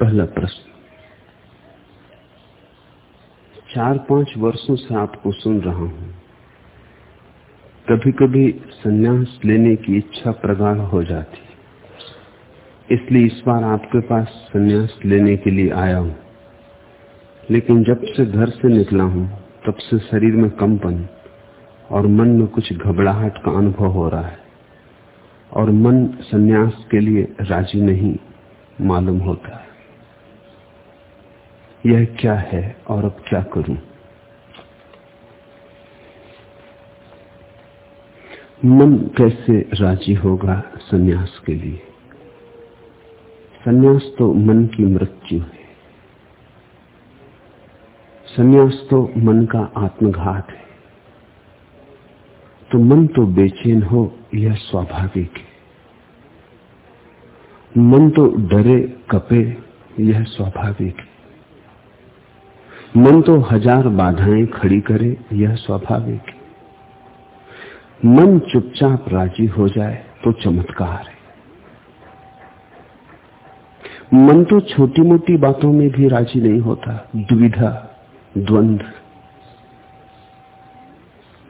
पहला प्रश्न। चार पाँच वर्षों से आपको सुन रहा हूँ। कभी कभी संन्यास लेने की इच्छा प्रगाढ़ हो जाती इसलिए इस बार आपके पास संन्यास लेने के लिए आया हूँ। लेकिन जब से घर से निकला हूँ, तब से शरीर में कंपन और मन में कुछ घबराहट का अनुभव हो रहा है और मन संन्यास के लिए राज़ी नहीं मालूम होता है। यह क्या है और अब क्या करूँ? मन कैसे राज़ी होगा सन्यास के लिए? सन्यास तो मन की मृत्यु है। सन्यास तो मन का आत्मघात है। तो मन तो बेचैन हो, यह स्वाभाविक है। मन तो डरे, कपे, यह स्वाभाविक है। मन तो हज़ार बाधाएँ खड़ी करे, यह स्वाभाविक है। मन चुपचाप राज़ी हो जाए तो चमत्कार है। मन तो छोटी मोटी बातों में भी राज़ी नहीं होता, दुविधा, द्वंद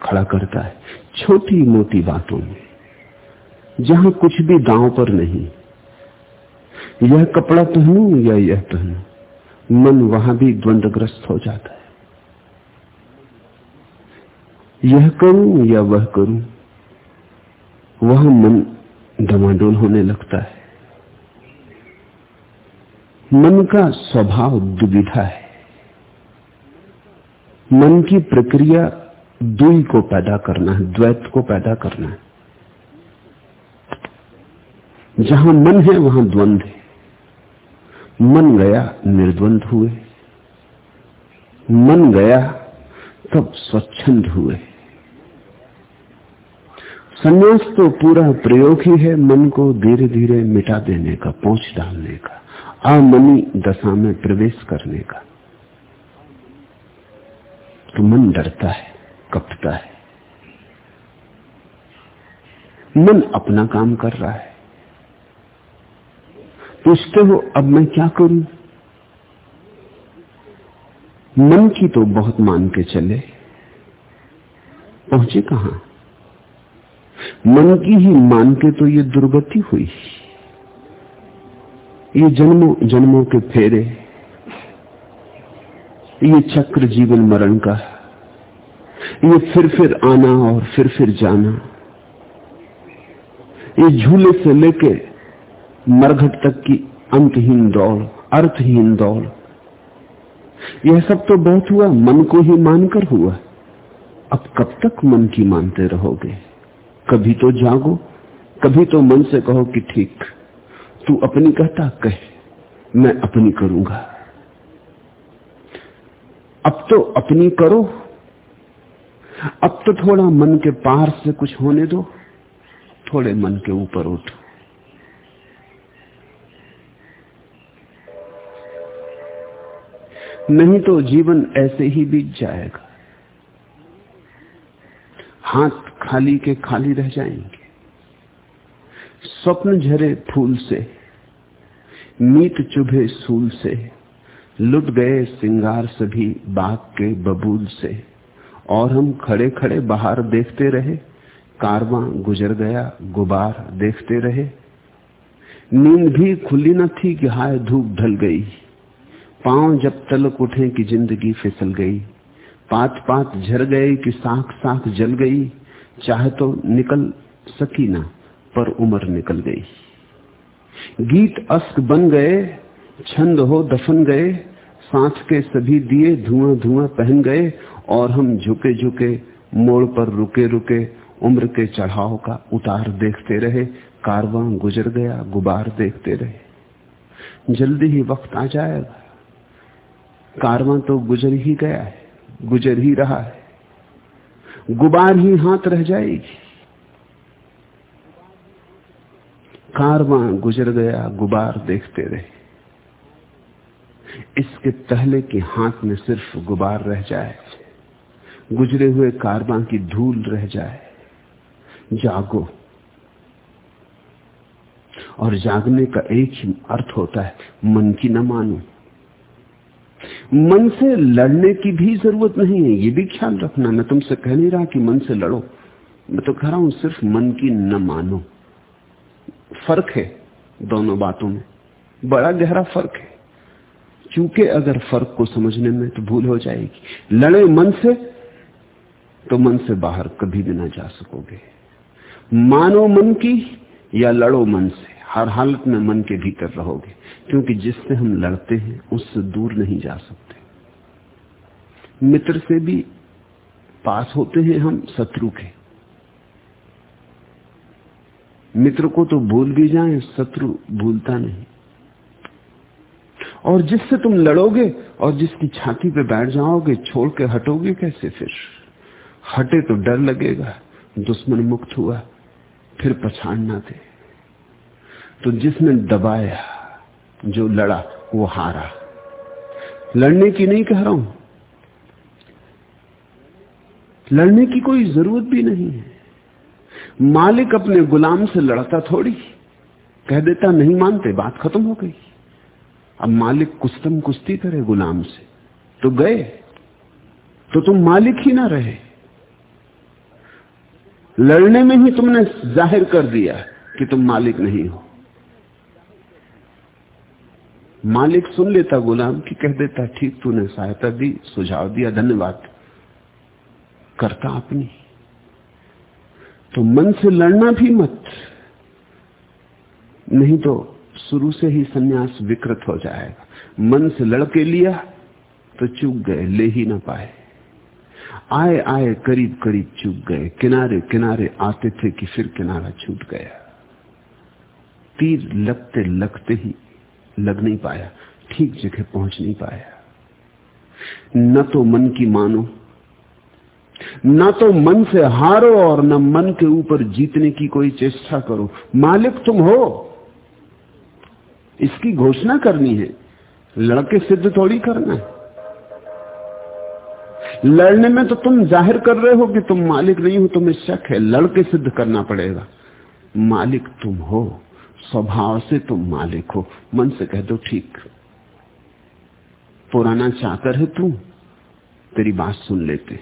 खड़ा करता है। छोटी मोटी बातों में, जहाँ कुछ भी गाँव पर नहीं, यह कपड़ा पहनू या यह पहनू मन वहाँ भी द्वंद्वग्रस्त हो जाता है। यह करूँ या वह करूँ, वह मन डमाडोल होने लगता है। मन का स्वभाव दुविधा है। मन की प्रक्रिया दुई को पैदा करना है, द्वैत को पैदा करना है। जहाँ मन है, वहाँ द्वंद्व है। मन गया, निर्द्वंद हुए। मन गया, तब स्वच्छंद हुए। संन्यास तो पूरा प्रयोग ही है मन को धीरे धीरे मिटा देने का, पहुँच डालने का अमनी दशा में प्रवेश करने का। तो मन डरता है कपता है। मन अपना काम कर रहा है। पूछते हो, अब मैं क्या करूँ? मन की तो बहुत मान के चले। पहुँचे कहा? मन की ही मान के तो ये दुर्गति हुई। ये जन्मों जन्मों के फेरे। ये चक्र जीवन मरण का। ये फिर फिर आना और फिर फिर जाना। ये झूले से लेके मरघट तक की अंतहीन दौड़, अर्थहीन दौड़। यह सब तो बहुत हुआ, मन को ही मानकर हुआ। अब कब तक मन की मानते रहोगे? कभी तो जागो, कभी तो मन से कहो कि ठीक, तू अपनी कहता कह, मैं अपनी करूँगा। अब तो अपनी करो, अब तो थोड़ा मन के पार से कुछ होने दो, थोड़े मन के ऊपर उठो। नहीं तो जीवन ऐसे ही बीत जाएगा। हाथ खाली के खाली रह जाएँगे। स्वप्न झरे फूल से, मीत चुभे सूल से, लुट गए सिंगार सभी बाग के बबूल से, और हम खड़े खड़े बाहर देखते रहे, कारवां गुजर गया, गुबार देखते रहे। नींद भी खुली न थी कि हाय धूप ढल गई। पाँव जब तलक उठे कि ज़िंदगी फिसल गई। पात पात झर गए कि साख साख जल गई। चाहे तो निकल सकी ना, पर उम्र निकल गई। गीत अस्क बन गए, छंद हो दफन गए। सांस के सभी दिए धुआँ धुआँ पहन गए, और हम झुके झुके मोड़ पर रुके रुके उम्र के चढ़ाव का उतार देखते रहे। कारवां गुजर गया, गुबार देखते रहे। जल्दी ही वक्त आ जाएगा। कारवां तो गुजर ही गया है, गुजर ही रहा है। गुबार ही हाथ रह जाएगी। कारवां गुजर गया, गुबार देखते रहे। इसके पहले कि हाथ में सिर्फ़ गुबार रह जाए। गुजरे हुए कारवां की धूल रह जाए। जागो। और जागने का एक ही अर्थ होता है, मन की न मानो। मन से लड़ने की भी ज़रूरत नहीं है, ये भी ख्याल रखना। मैं तुमसे कह नहीं रहा कि मन से लड़ो। मैं तो कह रहा हूँ सिर्फ़ मन की न मानो। फ़र्क है दोनों बातों में। बड़ा गहरा फ़र्क है। चूँकि अगर फ़र्क को समझने में तो भूल हो जाएगी। लड़े मन से तो मन से बाहर कभी भी ना जा सकोगे। मानो मन की या लड़ो मन से, हर हालत में मन के भीतर रहोगे। क्योंकि जिससे हम लड़ते हैं, उससे दूर नहीं जा सकते। मित्र से भी पास होते हैं हम, शत्रु के। मित्र को तो भूल भी जाए, शत्रु भूलता नहीं। और जिससे तुम लड़ोगे और जिसकी छाती पे बैठ जाओगे, छोड़ के हटोगे कैसे फिर? हटे तो डर लगेगा, दुश्मन मुक्त हुआ, फिर पछाड़ना दे। तो जिसने दबाया जो लड़ा, वो हारा। लड़ने की नहीं कह रहा हूँ। लड़ने की कोई ज़रूरत भी नहीं है। मालिक अपने गुलाम से लड़ता थोड़ी, कह देता नहीं मानते, बात खत्म हो गई। अब मालिक कुस्तम कुश्ती करे गुलाम से। तो गए तो तुम मालिक ही ना रहे। लड़ने में ही तुमने ज़ाहिर कर दिया कि तुम मालिक नहीं हो। मालिक सुन लेता गुलाम की कह देता, ठीक तूने सहायता दी, सुझाव दिया, धन्यवाद। करता अपनी। तो मन से लड़ना भी मत। नहीं तो शुरू से ही सन्यास विकृत हो जाएगा। मन से लड़के लिया तो चूक गए, ले ही ना पाए। आए आए, करीब करीब चूक गए। किनारे किनारे आते थे कि फिर किनारा छूट गया। तीर लगते लगते ही लग नहीं पाया, ठीक जगह पहुँच नहीं पाया। न तो मन की मानो, न तो मन से हारो और न मन के ऊपर जीतने की कोई चेष्टा करो। मालिक तुम हो, इसकी घोषणा करनी है। लड़के सिद्ध थोड़ी करना है। लड़ने में तो तुम ज़ाहिर कर रहे हो कि तुम मालिक नहीं हो, तुम्हें शक है। लड़के सिद्ध करना पड़ेगा। मालिक तुम हो। स्वभाव से तुम मालिक हो। मन से कह दो, ठीक। पुराना चाकर है तू। तेरी बात सुन लेते।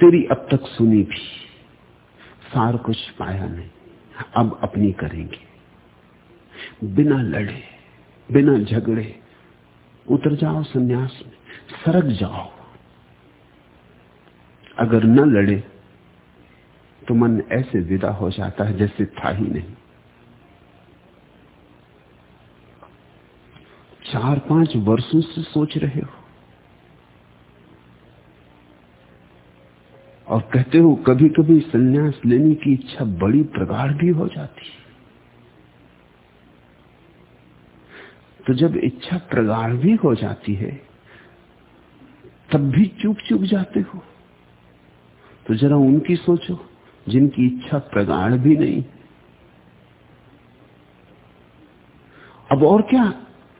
तेरी अब तक सुनी भी। सार कुछ पाया नहीं। अब अपनी करेंगे। बिना लड़े, बिना झगड़े, उतर जाओ सन्यास में। सरक जाओ। अगर न लड़े तो मन ऐसे विदा हो जाता है जैसे था ही नहीं। चार पाँच वर्षों से सोच रहे हो। और कहते हो कभी कभी संन्यास लेने की इच्छा बड़ी प्रगाढ़ भी हो जाती है। तो जब इच्छा प्रगाढ़ भी हो जाती है, तब भी चुप चुप जाते हो। तो जरा उनकी सोचो। जिनकी इच्छा प्रगाढ़ भी नहीं। अब और क्या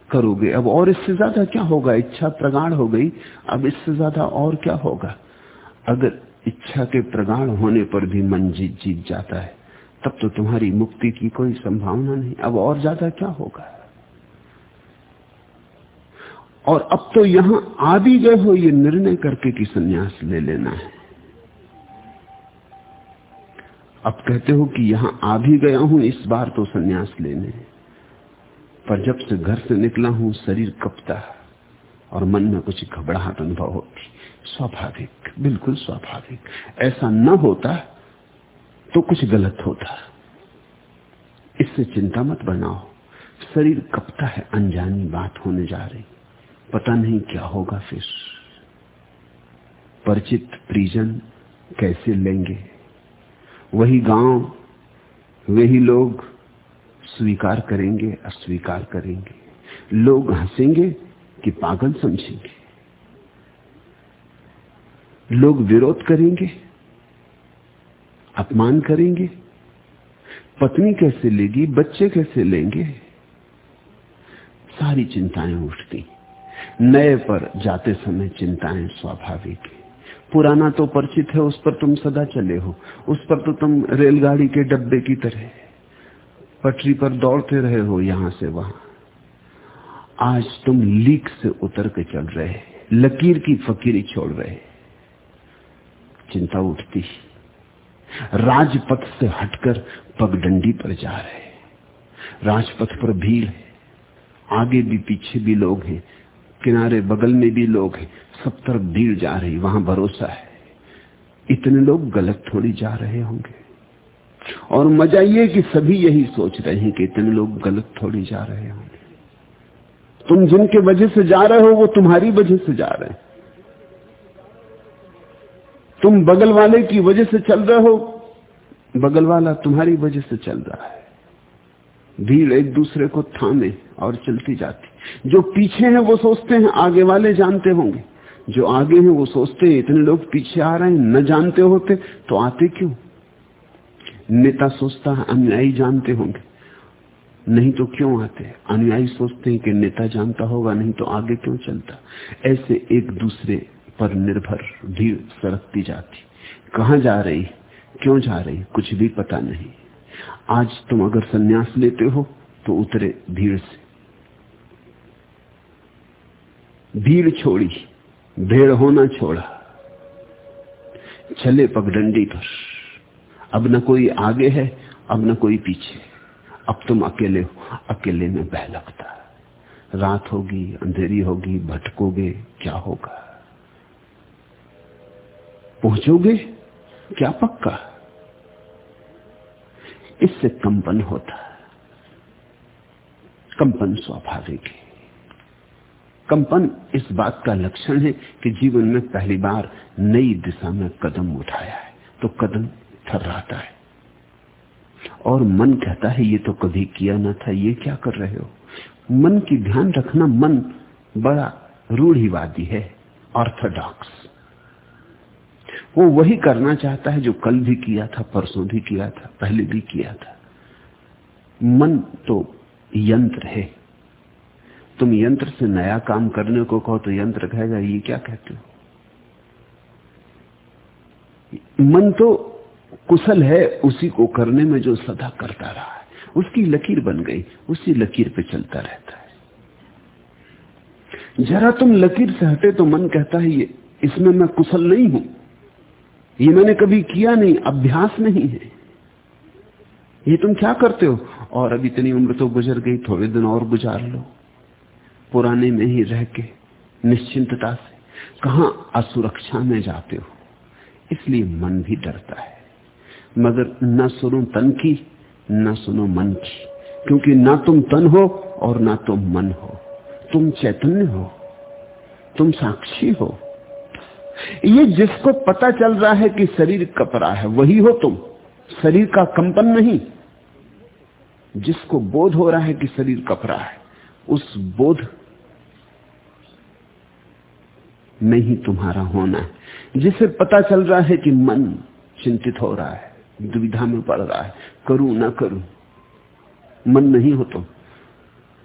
करोगे? अब और इससे ज़्यादा क्या होगा? इच्छा प्रगाढ़ हो गई, अब इससे ज़्यादा और क्या होगा? अगर इच्छा के प्रगाढ़ होने पर भी मन जीत जीत जाता है, तब तो तुम्हारी मुक्ति की कोई संभावना नहीं। अब और ज़्यादा क्या होगा? और अब तो यहाँ आ भी गए हो, ये निर्णय करके कि सन्यास ले लेना है। अब कहते हो कि यहाँ आ भी गया हूँ, इस बार तो सन्यास लेने। पर जब से घर से निकला हूँ, शरीर कपता और मन में कुछ घबराहट अनुभव होती। स्वाभाविक, बिल्कुल स्वाभाविक। ऐसा न होता तो कुछ गलत होता। इससे चिंता मत बनाओ। शरीर कपता है, अनजानी बात होने जा रही। पता नहीं क्या होगा फिर। परिचित परिजन कैसे लेंगे? वही गाँव वही लोग स्वीकार करेंगे, अस्वीकार करेंगे। लोग हंसेंगे कि पागल समझेंगे। लोग विरोध करेंगे, अपमान करेंगे। पत्नी कैसे लेगी, बच्चे कैसे लेंगे? सारी चिंताएँ उठती। नए पर जाते समय चिंताएँ स्वाभाविक है। पुराना तो परिचित है, उस पर तुम सदा चले हो। उस पर तो तुम रेलगाड़ी के डब्बे की तरह पटरी पर दौड़ते रहे हो, यहाँ से वहाँ। आज तुम लीक से उतर के चल रहे लकीर की फकीरी छोड़ रहे चिंता उठती राजपथ से हटकर पगडंडी पर जा रहे राजपथ पर भीड़ है, आगे भी पीछे भी लोग हैं। किनारे बगल में भी लोग हैं, सब तरफ़ भीड़ जा रही, वहाँ भरोसा है। इतने लोग गलत थोड़ी जा रहे होंगे। और मज़ा ये कि सभी यही सोच रहे हैं कि इतने लोग गलत थोड़ी जा रहे होंगे। तुम जिनके वजह से जा रहे हो, वो तुम्हारी वजह से जा रहे हैं। तुम बगल वाले की वजह से चल रहे हो, बगल वाला तुम्हारी वजह से चल रहा है। भीड़ एक दूसरे को थामे और चलती जाती। जो पीछे हैं वो सोचते हैं, आगे वाले जानते होंगे। जो आगे हैं वो सोचते हैं, इतने लोग पीछे आ रहे हैं, न जानते होते तो आते क्यों? नेता सोचता है, अनुयायी जानते होंगे। नहीं तो क्यों आते? अनुयायी सोचते हैं कि नेता जानता होगा, नहीं तो आगे क्यों चलता? ऐसे एक दूसरे पर निर्भर, भीड़ सरकती जाती। कहा जा रही? क्यों जा रही? कुछ भी पता नहीं। आज तुम अगर सन्यास लेते हो तो उतरे भीड़ से। भीड़ छोड़ी, भेड़ होना छोड़ा। चले पगडंडी पर। अब न कोई आगे है, अब न कोई पीछे। अब तुम अकेले हो, अकेले में बह लगता। रात होगी, अंधेरी होगी, भटकोगे, क्या होगा? पहुंचोगे? क्या पक्का? इससे कंपन होता। कंपन स्वाभाविक है। कंपन इस बात का लक्षण है कि जीवन में पहली बार नई दिशा में कदम उठाया है तो कदम थर्राता है। और मन कहता है, ये तो कभी किया ना था, ये क्या कर रहे हो? मन की ध्यान रखना मन बड़ा रूढ़ीवादी है ऑर्थोडॉक्स वो वही करना चाहता है जो कल भी किया था, परसों भी किया था, पहले भी किया था। मन तो यंत्र है। तुम यंत्र से नया काम करने को कहो तो यंत्र कहेगा, ये क्या कहते हो? मन तो कुशल है उसी को करने में जो सदा करता रहा है। उसकी लकीर बन गई, उसी लकीर पे चलता रहता है। जरा तुम लकीर से हटे तो मन कहता है, ये, इसमें मैं कुशल नहीं हूँ। ये मैंने कभी किया नहीं, अभ्यास नहीं है। ये तुम क्या करते हो? और अब इतनी उम्र तो गुजर गई, थोड़े दिन और गुजार लो। पुराने में ही रह के, निश्चिंतता से, कहा असुरक्षा में जाते हो? इसलिए मन भी डरता है। मगर न सुनो तन की, न सुनो मन की, क्योंकि ना तुम तन हो और ना तुम मन हो। तुम चैतन्य हो, तुम साक्षी हो। ये जिसको पता चल रहा है कि शरीर कपरा है, वही हो तुम। शरीर का कंपन नहीं। जिसको बोध हो रहा है कि शरीर कपरा है, उस बोध में ही तुम्हारा होना है। जिसे पता चल रहा है कि मन चिंतित हो रहा है, दुविधा में पड़ रहा है, करूँ ना करूँ, मन नहीं हो तुम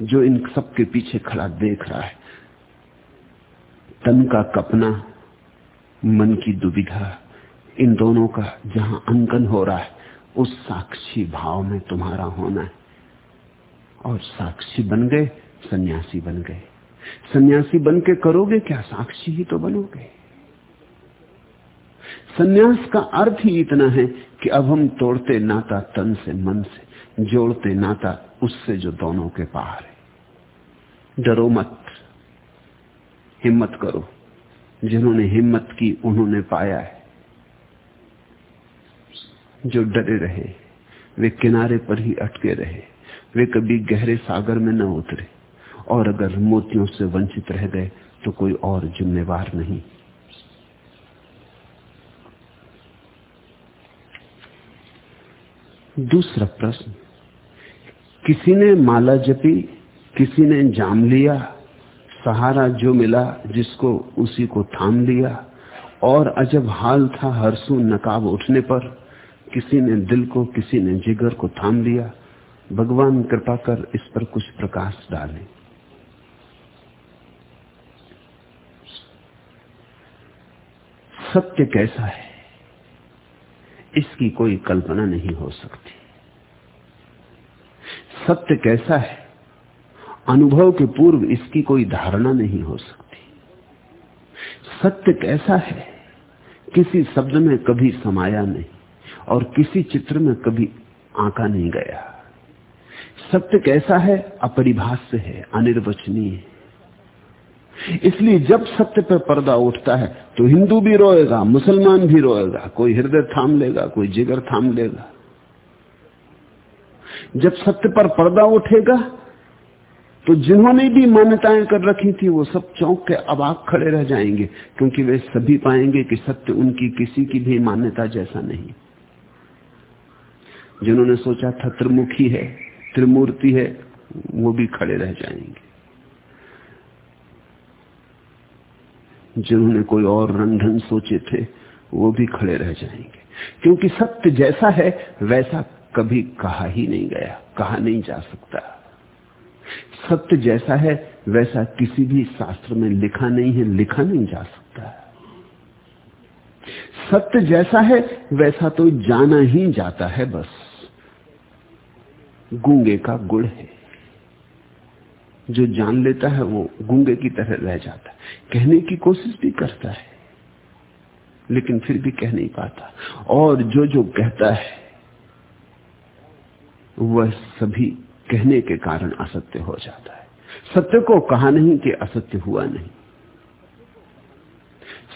जो इन सब के पीछे खड़ा देख रहा है, तन का कपना, मन की दुविधा, इन दोनों का जहाँ अंकन हो रहा है, उस साक्षी भाव में तुम्हारा होना है। और साक्षी बन गए, सन्यासी बन गए। सन्यासी बन के करोगे क्या? साक्षी ही तो बनोगे। सन्यास का अर्थ ही इतना है कि अब हम तोड़ते नाता तन से मन से, जोड़ते नाता उससे जो दोनों के पार है। डरो मत। हिम्मत करो। जिन्होंने हिम्मत की, उन्होंने पाया है। जो डरे रहे, वे किनारे पर ही अटके रहे। वे कभी गहरे सागर में न उतरे। और अगर मोतियों से वंचित रह गए तो कोई और जिम्मेवार नहीं। दूसरा प्रश्न, किसी ने माला जपी, किसी ने जाम लिया, सहारा जो मिला जिसको उसी को थाम लिया, और अजब हाल था हरसू नकाब उठने पर, किसी ने दिल को, किसी ने जिगर को थाम लिया, भगवान कृपा कर इस पर कुछ प्रकाश डालें। सत्य कैसा है? इसकी कोई कल्पना नहीं हो सकती। सत्य कैसा है? अनुभव के पूर्व इसकी कोई धारणा नहीं हो सकती। सत्य कैसा है? किसी शब्द में कभी समाया नहीं और किसी चित्र में कभी आंका नहीं गया। सत्य कैसा है? अपरिभाष्य है, अनिर्वचनीय है। इसलिए जब सत्य पर पर्दा उठता है तो हिंदू भी रोएगा, मुसलमान भी रोएगा, कोई हृदय थाम लेगा, कोई जिगर थाम लेगा। जब सत्य पर पर्दा उठेगा तो जिन्होंने भी मान्यताएँ कर रखी थी, वो सब चौंक के अबाक खड़े रह जाएँगे, क्योंकि वे सभी पाएँगे कि सत्य उनकी किसी की भी मान्यता जैसा नहीं। जिन्होंने सोचा था त्रिमुखी है, त्रिमूर्ति है, वो भी खड़े रह जाएँगे। जिन्होंने कोई और रंधन सोचे थे, वो भी खड़े रह जाएँगे। क्योंकि सत्य जैसा है, वैसा कभी कहा ही नहीं गया, कहा नहीं जा सकता। सत्य जैसा है, वैसा किसी भी शास्त्र में लिखा नहीं है, लिखा नहीं जा सकता। सत्य जैसा है, वैसा तो जाना ही जाता है बस। गूँगे का गुड़ है। जो जान लेता है वो गूँगे की तरह रह जाता है। कहने की कोशिश भी करता है, लेकिन फिर भी कह नहीं पाता। और जो जो कहता है, वह सभी कहने के कारण असत्य हो जाता है। सत्य को कहा नहीं कि असत्य हुआ नहीं।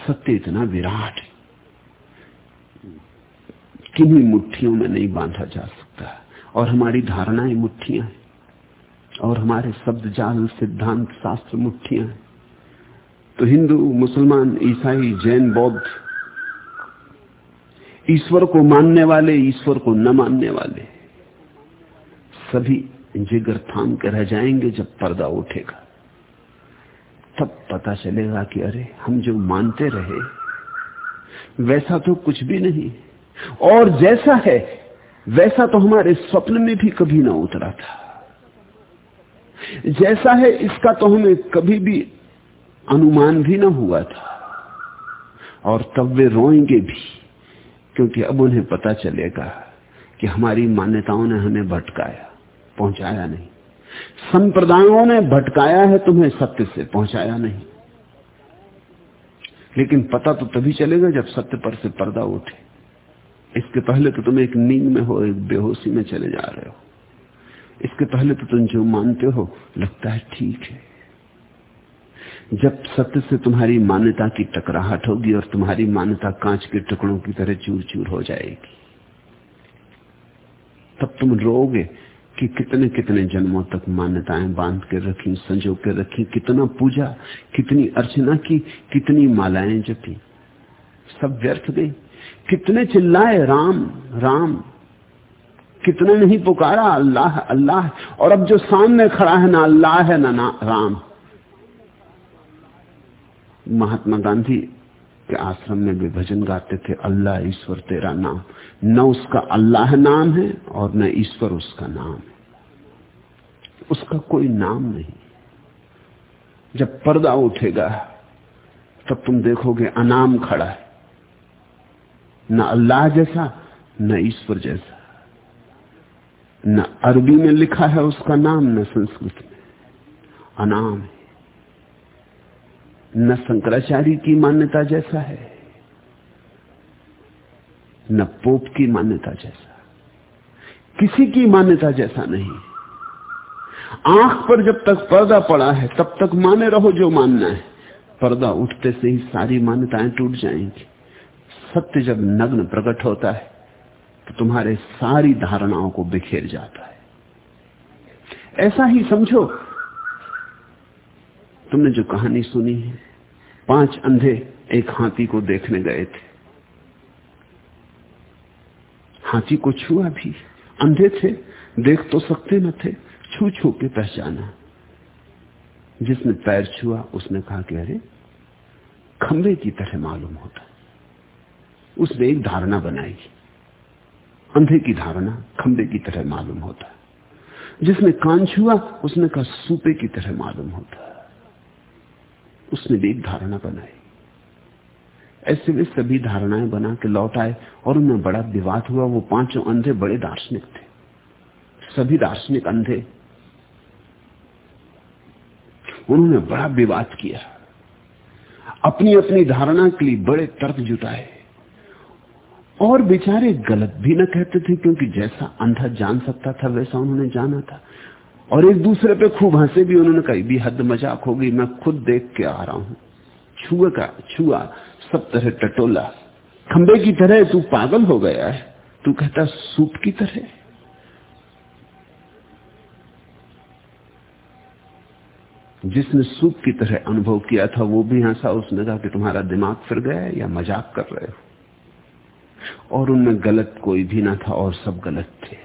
सत्य इतना विराट है किन्हीं मुट्ठियों में नहीं बांधा जा सकता। और हमारी धारणाएँ मुट्ठियाँ हैं। और हमारे शब्द जाल, सिद्धांत, शास्त्र मुठ्ठियाँ हैं। तो हिंदू, मुसलमान, ईसाई, जैन, बौद्ध, ईश्वर को मानने वाले, ईश्वर को न मानने वाले, सभी जिगर थाम के रह जाएँगे जब पर्दा उठेगा। तब पता चलेगा कि अरे, हम जो मानते रहे, वैसा तो कुछ भी नहीं। और जैसा है, वैसा तो हमारे स्वप्न में भी कभी ना उतरा था। जैसा है इसका तो हमें कभी भी अनुमान भी ना हुआ था। और तब वे रोएँगे भी, क्योंकि अब उन्हें पता चलेगा कि हमारी मान्यताओं ने हमें भटकाया, पहुँचाया नहीं। संप्रदायों ने भटकाया है तुम्हें सत्य से पहुँचाया नहीं। लेकिन पता तो तभी चलेगा जब सत्य पर से पर्दा उठे। इसके पहले तो तुम एक नींद में हो, एक बेहोशी में चले जा रहे हो। इसके पहले तो तुम जो मानते हो, लगता है ठीक है। जब सत्य से तुम्हारी मान्यता की टकराहट होगी और तुम्हारी मान्यता कांच के टुकड़ों की तरह चूर चूर हो जाएगी, तब तुम रोगे कि कितने कितने जन्मों तक मान्यताएँ बाँध के रखी, संजो के रखी, कितना पूजा, कितनी अर्चना की, कितनी मालाएँ जपी, सब व्यर्थ गई। कितने चिल्लाए, राम राम कितने नहीं पुकारा अल्लाह अल्लाह। और अब जो सामने खड़ा है ना अल्लाह है ना, ना राम। महात्मा गांधी के आश्रम में भी भजन गाते थे अल्लाह ईश्वर तेरा नाम। न उसका अल्लाह नाम है और न ईश्वर उसका नाम है। उसका कोई नाम नहीं। जब पर्दा उठेगा तब तुम देखोगे अनाम खड़ा है। न अल्लाह जैसा न ईश्वर जैसा। न अरबी में लिखा है, उसका नाम न संस्कृत में। अनाम। है न शंकराचार्य की मान्यता जैसा है, न पोप की मान्यता जैसा। किसी की मान्यता जैसा नहीं। आँख पर जब तक पर्दा पड़ा है, तब तक माने रहो जो मानना है। पर्दा उठते से ही सारी मान्यताएँ टूट जाएँगी। सत्य जब नग्न प्रकट होता है तुम्हारे सारी धारणाओं को बिखेर जाता है। ऐसा ही समझो, तुमने जो कहानी सुनी है, पाँच अंधे एक हाथी को देखने गए थे। हाथी को छुआ भी, अंधे थे, देख तो सकते न थे छू छू के पहचाना। जिसने पैर छुआ, उसने कहा कि अरे खंबे की तरह मालूम होता उसने एक धारणा बनाई। अंधे की धारणा खंबे की तरह मालूम होता जिसने कान छुआ, उसने कहा, सूपे की तरह मालूम होता उसने भी एक धारणा बनाई। ऐसे वे सभी धारणाएँ बना के लौट आए और उनमें बड़ा विवाद हुआ। वो पाँचों अंधे बड़े दार्शनिक थे। सभी दार्शनिक अंधे। उन्होंने बड़ा विवाद किया। अपनी अपनी धारणा के लिए बड़े तर्क जुटाए। और बेचारे गलत भी न कहते थे, क्योंकि जैसा अंधा जान सकता था, वैसा उन्होंने जाना था। और एक दूसरे पे खूब हंसे भी, उन्होंने कही, भी हद मज़ाक हो गई मैं खुद देख के आ रहा हूँ। छुआ का, छुआ, सब तरह टटोला। खंबे की तरह तू पागल हो गया है। तू कहता सूप की तरह? जिसने सूप की तरह अनुभव किया था, वो भी हंसा, उसने कहा कि तुम्हारा दिमाग फिर गया है या मज़ाक कर रहे हो? और उनमें गलत कोई भी ना था और सब गलत थे।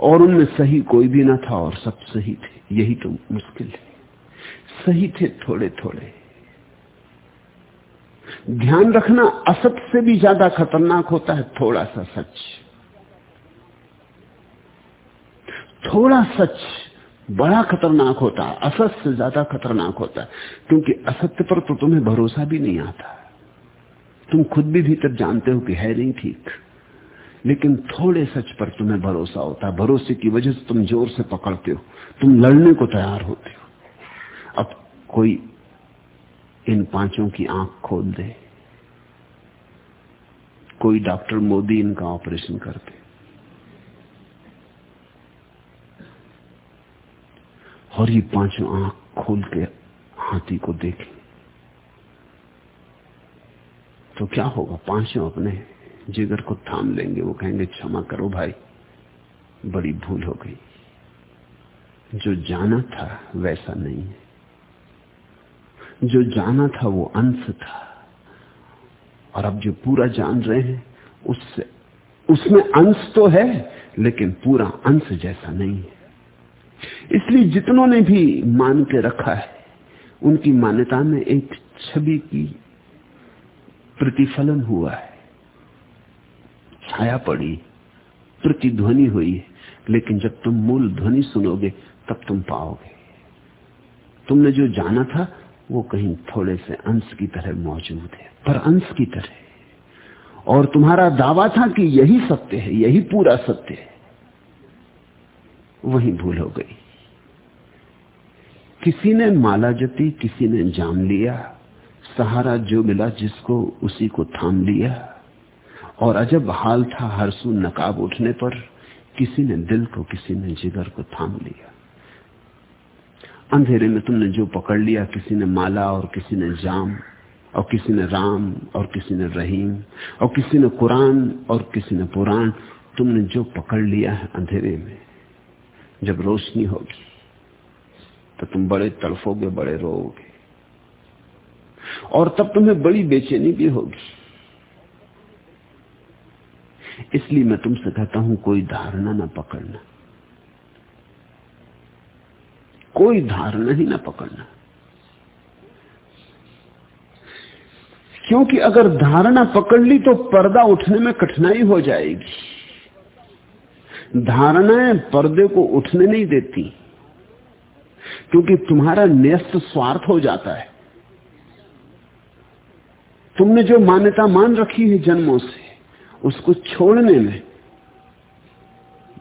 और उनमें सही कोई भी ना था और सब सही थे। यही तो मुश्किल है। सही थे थोड़े थोड़े ध्यान रखना असत से भी ज़्यादा खतरनाक होता है थोड़ा सा सच। थोड़ा सच बड़ा खतरनाक होता है, असत से ज़्यादा खतरनाक होता है, क्योंकि असत्य पर तो तुम्हें भरोसा भी नहीं आता। तुम खुद भी भीतर जानते हो कि है नहीं ठीक। लेकिन थोड़े सच पर तुम्हें भरोसा होता है। भरोसे की वजह से तुम ज़ोर से पकड़ते हो। तुम लड़ने को तैयार होते हो। अब कोई इन पाँचों की आँख खोल दे। कोई डॉक्टर मोदी इनका ऑपरेशन कर दे। और ये पाँचों आँख खोल के हाथी को देखें। तो क्या होगा? पाँचों अपने जिगर को थाम लेंगे। वो कहेंगे, क्षमा करो भाई, बड़ी भूल हो गई। जो जाना था, वैसा नहीं है। जो जाना था, वो अंश था। और अब जो पूरा जान रहे हैं, उससे, उसमें अंश तो है, लेकिन पूरा अंश जैसा नहीं है। इसलिए जितनों ने भी मान के रखा है, उनकी मान्यता में एक छवि की प्रतिफलन हुआ है। छाया पड़ी, प्रतिध्वनि हुई है। लेकिन जब तुम मूल ध्वनि सुनोगे, तब तुम पाओगे। तुमने जो जाना था, वो कहीं थोड़े से अंश की तरह मौजूद है। पर अंश की तरह। और तुम्हारा दावा था कि यही सत्य है, यही पूरा सत्य है। वही भूल हो गई। किसी ने माला जती किसी ने जान लिया सहारा जो मिला जिसको उसी को थाम लिया। और अजब हाल था हरसू नकाब उठने पर, किसी ने दिल को, किसी ने जिगर को थाम लिया। अंधेरे में तुमने जो पकड़ लिया, किसी ने माला और किसी ने जाम, और किसी ने राम और किसी ने रहीम, और किसी ने कुरान और किसी ने पुराण, तुमने जो पकड़ लिया है अंधेरे में, जब रोशनी होगी तो तुम बड़े तड़फोगे, बड़े रोओगे। और तब तुम्हें बड़ी बेचैनी भी होगी। इसलिए मैं तुमसे कहता हूँ, कोई धारणा ना पकड़ना। कोई धारणा ही ना पकड़ना। क्योंकि अगर धारणा पकड़ ली तो पर्दा उठने में कठिनाई हो जाएगी। धारणाएँ पर्दे को उठने नहीं देती, क्योंकि तुम्हारा न्यस्त स्वार्थ हो जाता है। तुमने जो मान्यता मान रखी है जन्मों से, उसको छोड़ने में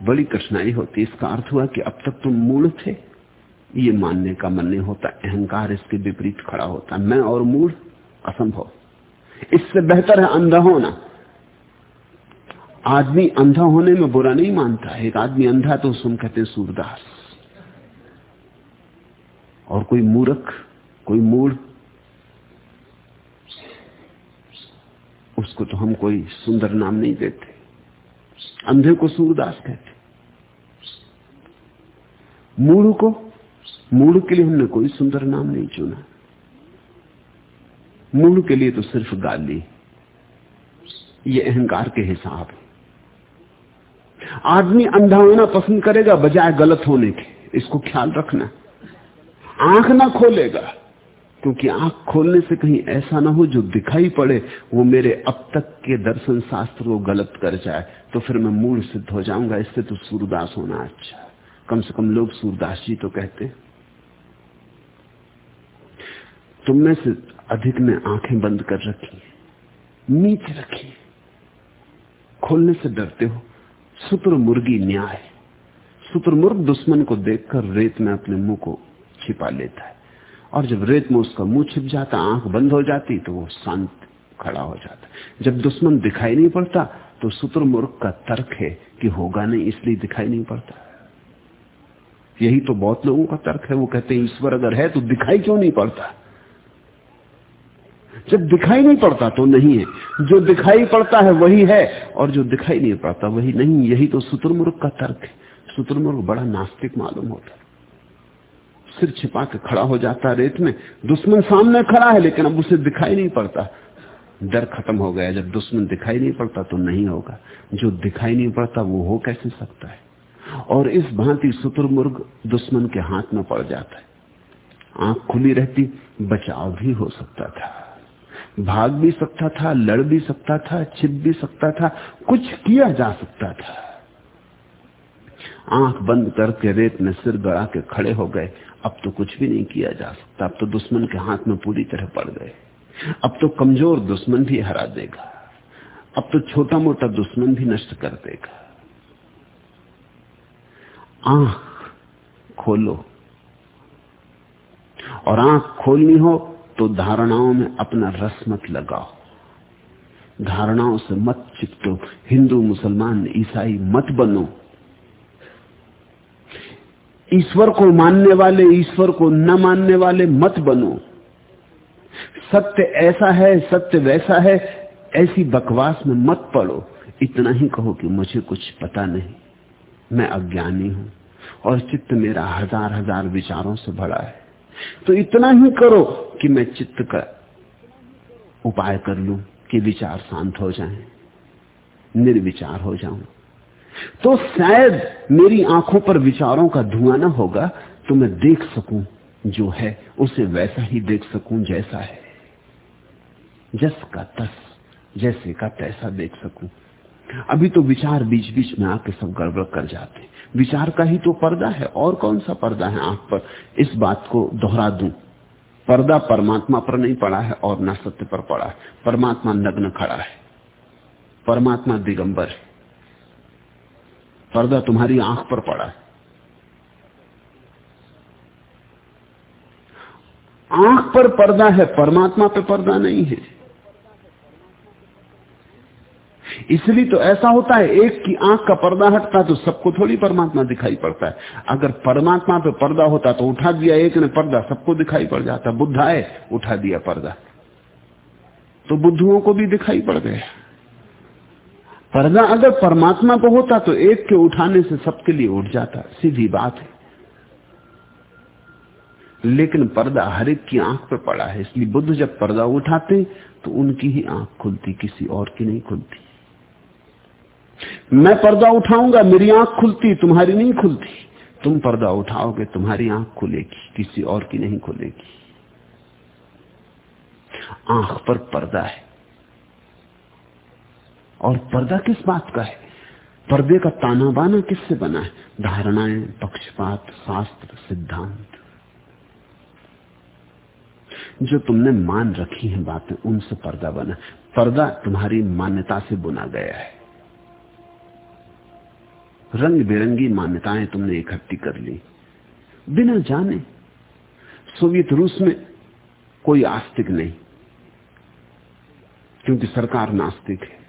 बड़ी कठिनाई होती इसका अर्थ हुआ कि अब तक तुम मूल थे। ये मानने का मन नहीं होता। अहंकार इसके विपरीत खड़ा होता। मैं और मूल असंभव। इससे बेहतर है अंधा होना। आदमी अंधा होने में बुरा नहीं मानता। एक आदमी अंधा तो सुन कहते हैं सूरदास। और कोई मूर्ख, कोई मूड उसको तो हम कोई सुंदर नाम नहीं देते। अंधे को सूरदास कहते। मूढ़ को, मूढ़ के लिए हमने कोई सुंदर नाम नहीं चुना। मूढ़ के लिए तो सिर्फ़ गाली, ये अहंकार के हिसाब है। आदमी अंधा होना पसंद करेगा बजाय गलत होने के। इसको ख्याल रखना। आँख ना खोलेगा। क्योंकि आँख खोलने से कहीं ऐसा ना हो जो दिखाई पड़े, वो मेरे अब तक के दर्शन शास्त्र को गलत कर जाए तो फिर मैं मूल सिद्ध हो जाऊँगा, इससे तो सूरदास होना अच्छा कम से कम लोग सूरदास जी तो कहते तुम में से अधिक ने आँखें बंद कर रखी नीच रखी खोलने से डरते हो शुक्र मुर्गी न्याय। शुतुरमुर्ग दुश्मन को देखकर रेत में अपने मुँह को छिपा लेता है। और जब रेत में उसका मुँह छिप जाता, आँख बंद हो जाती तो वो शांत खड़ा हो जाता। जब दुश्मन दिखाई नहीं पड़ता तो शुतुरमुर्ग का तर्क है कि होगा नहीं, इसलिए दिखाई नहीं पड़ता। यही तो बहुत लोगों का तर्क है। वो कहते हैं, ईश्वर अगर है तो दिखाई क्यों नहीं पड़ता? जब दिखाई नहीं पड़ता तो नहीं है। जो दिखाई पड़ता है वही है, और जो दिखाई नहीं पड़ता वही नहीं। यही तो शुतुरमुर्ग का तर्क है। शुतुरमुर्ग बड़ा नास्तिक मालूम होता सिर छिपा के खड़ा हो जाता है रेत में। दुश्मन सामने खड़ा है, लेकिन अब उसे दिखाई नहीं पड़ता। डर खत्म हो गया। जब दुश्मन दिखाई नहीं पड़ता तो नहीं होगा। जो दिखाई नहीं पड़ता, वो हो कैसे सकता है? और इस भांति शुतुरमुर्ग दुश्मन के हाथ में पड़ जाता है। आँख खुली रहती, बचाव भी हो सकता था। भाग भी सकता था, लड़ भी सकता था, छिप भी सकता था, कुछ किया जा सकता था। आँख बंद करके रेत में सिर गड़ा के खड़े हो गए। अब तो कुछ भी नहीं किया जा सकता। अब तो दुश्मन के हाथ में पूरी तरह पड़ गए। अब तो कमज़ोर दुश्मन भी हरा देगा। अब तो छोटा मोटा दुश्मन भी नष्ट कर देगा। आँख खोलो। और आँख खोलनी हो तो धारणाओं में अपना रस मत लगाओ। धारणाओं से मत चिपटो। हिंदू, मुसलमान, ईसाई मत बनो। ईश्वर को मानने वाले ईश्वर को न मानने वाले मत बनो। सत्य ऐसा है सत्य वैसा है ऐसी बकवास में मत पड़ो। इतना ही कहो कि मुझे कुछ पता नहीं। मैं अज्ञानी हूँ और चित्त मेरा हज़ार हज़ार विचारों से भरा है। तो इतना ही करो कि मैं चित्त का उपाय कर लू कि विचार शांत हो जाएँ, निर्विचार हो जाऊँ। तो शायद मेरी आँखों पर विचारों का धुआँ ना होगा तो मैं देख सकूँ जो है, उसे वैसा ही देख सकूँ जैसा है। जस का तस, जैसे का तैसा देख सकूँ। अभी तो विचार बीच बीच में आके सब गड़बड़ कर जाते विचार का ही तो पर्दा है, और कौन सा पर्दा है आँख पर? इस बात को दोहरा दूँ। पर्दा परमात्मा पर नहीं पड़ा है, और न सत्य पर पड़ा है। परमात्मा नग्न खड़ा है। परमात्मा दिगंबर है। पर्दा तुम्हारी आँख पर पड़ा है। आँख पर पर्दा है, परमात्मा पे पर्दा नहीं है। इसलिए तो ऐसा होता है, एक की आँख का पर्दा हटता है तो सबको थोड़ी परमात्मा दिखाई पड़ता है। अगर परमात्मा पे पर्दा होता तो उठा दिया एक ने पर्दा, सबको दिखाई पड़ जाता। बुद्ध आए, उठा दिया पर्दा। तो बुद्धुओं को भी दिखाई पड़ गया। पर्दा अगर परमात्मा को होता तो एक के उठाने से सबके लिए उठ जाता। सीधी बात है। लेकिन पर्दा हर एक की आँख पर पड़ा है। इसलिए बुद्ध जब पर्दा उठाते तो उनकी ही आँख खुलती, किसी और की नहीं खुलती। मैं पर्दा उठाऊँगा, मेरी आँख खुलती, तुम्हारी नहीं खुलती। तुम पर्दा उठाओगे, तुम्हारी आँख खुलेगी, किसी और की नहीं खुलेगी। आँख पर पर्दा है। और पर्दा किस बात का है? पर्दे का ताना बाना किससे बना है? धारणाएँ, पक्षपात, शास्त्र, सिद्धांत। जो तुमने मान रखी है बातें, उनसे पर्दा बना। पर्दा तुम्हारी मान्यता से बुना गया है। रंग बिरंगी मान्यताएँ तुमने इकट्ठी कर ली। बिना जाने, सोवियत रूस में कोई आस्तिक नहीं, क्योंकि सरकार नास्तिक है।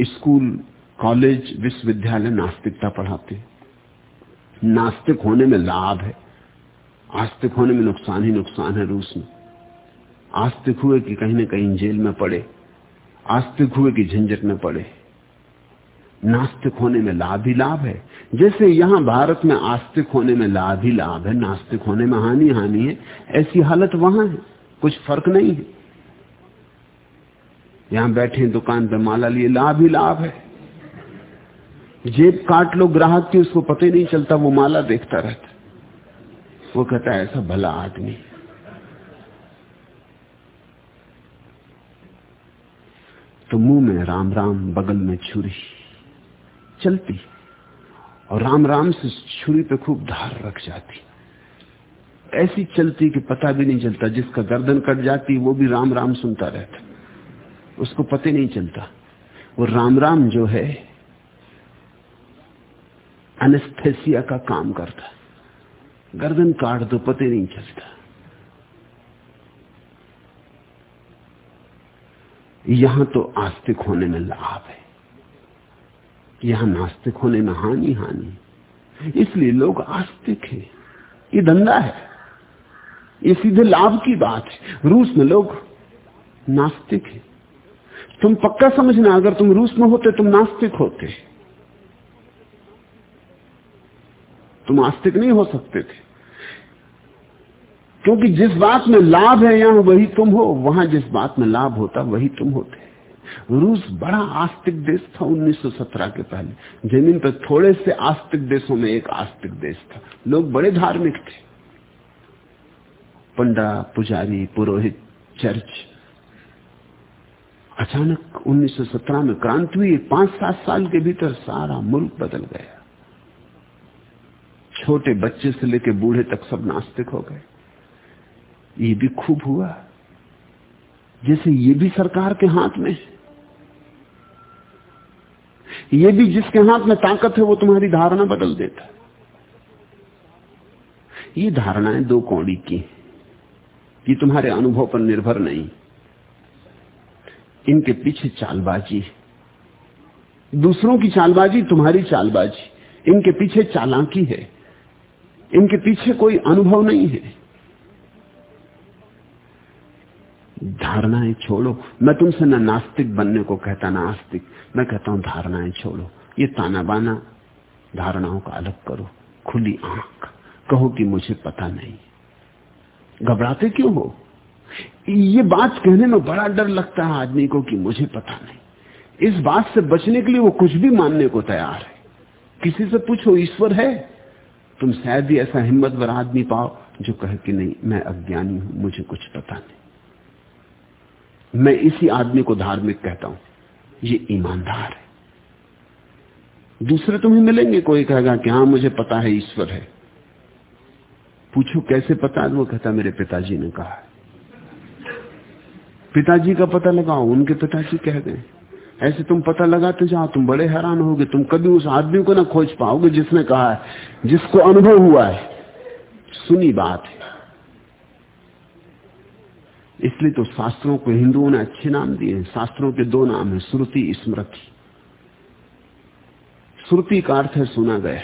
स्कूल, कॉलेज, विश्वविद्यालय नास्तिकता पढ़ाते नास्तिक होने में लाभ है। आस्तिक होने में नुकसान ही नुकसान है रूस में। आस्तिक हुए कि कहीं ना कहीं जेल में पड़े। आस्तिक हुए कि झंझट में पड़े। नास्तिक होने में लाभ ही लाभ है। जैसे यहाँ भारत में आस्तिक होने में लाभ ही लाभ है, नास्तिक होने में हानि हानि है, ऐसी हालत वहाँ है। कुछ फ़र्क नहीं है। यहाँ बैठे दुकान पे माला लिए, लाभ ही लाभ है। जेब काट लो, ग्राहक की, उसको पता ही नहीं चलता, वो माला देखता रहता। वो कहता है, ऐसा भला आदमी। तो मुँह में राम राम, बगल में छुरी चलती, और राम राम से छुरी पे खूब धार रख जाती। ऐसी चलती कि पता भी नहीं चलता, जिसका गर्दन कट जाती, वो भी राम राम सुनता रहता। उसको पता नहीं चलता। वो राम राम जो है अनेस्थेसिया का काम करता। गर्दन काट दो, पते नहीं चलता। यहाँ तो आस्तिक होने में लाभ है। यहाँ नास्तिक होने में हानि हानि। इसलिए लोग आस्तिक हैं। ये धंधा है। ये सीधे लाभ की बात है। रूस में लोग नास्तिक है। तुम पक्का समझना, अगर तुम रूस में होते, तुम नास्तिक होते। तुम आस्तिक नहीं हो सकते थे। क्योंकि जिस बात में लाभ है यहाँ, वही तुम हो। वहाँ जिस बात में लाभ होता, वही तुम होते। रूस बड़ा आस्तिक देश था 1917 के पहले। ज़मीन पर थोड़े से आस्तिक देशों में एक आस्तिक देश था। लोग बड़े धार्मिक थे। पंडा, पुजारी, पुरोहित, चर्च अचानक 1917 में क्रांति हुई पाँच सात साल के भीतर सारा मुल्क बदल गया। छोटे बच्चे से लेकर बूढ़े तक सब नास्तिक हो गए। ये भी खूब हुआ। जैसे ये भी सरकार के हाथ में ये भी जिसके हाथ में ताकत है, वो तुम्हारी धारणा बदल देता ये धारणाएँ दो कौड़ी की ये तुम्हारे अनुभव पर निर्भर नहीं। इनके पीछे चालबाजी दूसरों की चालबाजी तुम्हारी चालबाजी इनके पीछे चालाकी है। इनके पीछे कोई अनुभव नहीं है। धारणाएँ छोड़ो। मैं तुमसे ना नास्तिक बनने को कहता, ना आस्तिक। मैं कहता हूँ, धारणाएँ छोड़ो। ये ताना बाना धारणाओं का अलग करो। खुली आँख। कहो कि मुझे पता नहीं। घबराते क्यों हो? ये बात कहने में बड़ा डर लगता है आदमी को कि मुझे पता नहीं। इस बात से बचने के लिए वो कुछ भी मानने को तैयार है। किसी से पूछो, ईश्वर है? तुम शायद ही ऐसा हिम्मतवर आदमी पाओ जो कहे कि नहीं, मैं अज्ञानी हूँ, मुझे कुछ पता नहीं। मैं इसी आदमी को धार्मिक कहता हूँ। ये ईमानदार है। दूसरे तुम्हें मिलेंगे, कोई कहेगा कि हाँ, मुझे पता है, ईश्वर है। पूछो, कैसे पता? है वो कहता, मेरे पिताजी ने कहा पिताजी का पता लगाओ, उनके पिताजी कह गए। ऐसे तुम पता लगाते जाओ, तुम बड़े हैरान होगे, तुम कभी उस आदमी को ना खोज पाओगे जिसने कहा है, जिसको अनुभव हुआ है। सुनी बात है। इसलिए तो शास्त्रों को हिंदुओं ने अच्छे नाम दिए हैं। शास्त्रों के दो नाम है, श्रुति, स्मृति। श्रुति का अर्थ है सुना गया।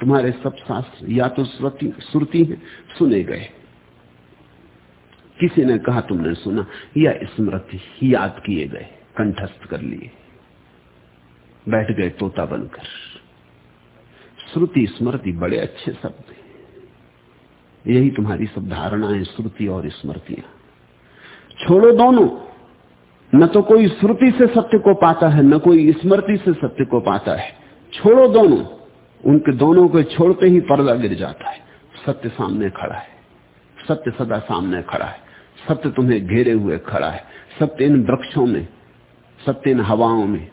तुम्हारे सब शास्त्र या तो श्रुति श्रुति है, सुने गए। किसी ने कहा तुमने सुना, या स्मृति याद किए गए, कंठस्थ कर लिए। बैठ गए तोता बनकर। श्रुति स्मृति बड़े अच्छे शब्द हैं। यही तुम्हारी सब धारणाएँ, श्रुति और स्मृतियाँ। छोड़ो दोनों। न तो कोई श्रुति से सत्य को पाता है, न कोई स्मृति से सत्य को पाता है। छोड़ो दोनों। उनके दोनों को छोड़ते ही पर्दा गिर जाता है। सत्य सामने खड़ा है। सत्य सदा सामने खड़ा है। सत्य तुम्हें घेरे हुए खड़ा है। सत्य इन वृक्षों में सत्य इन हवाओं में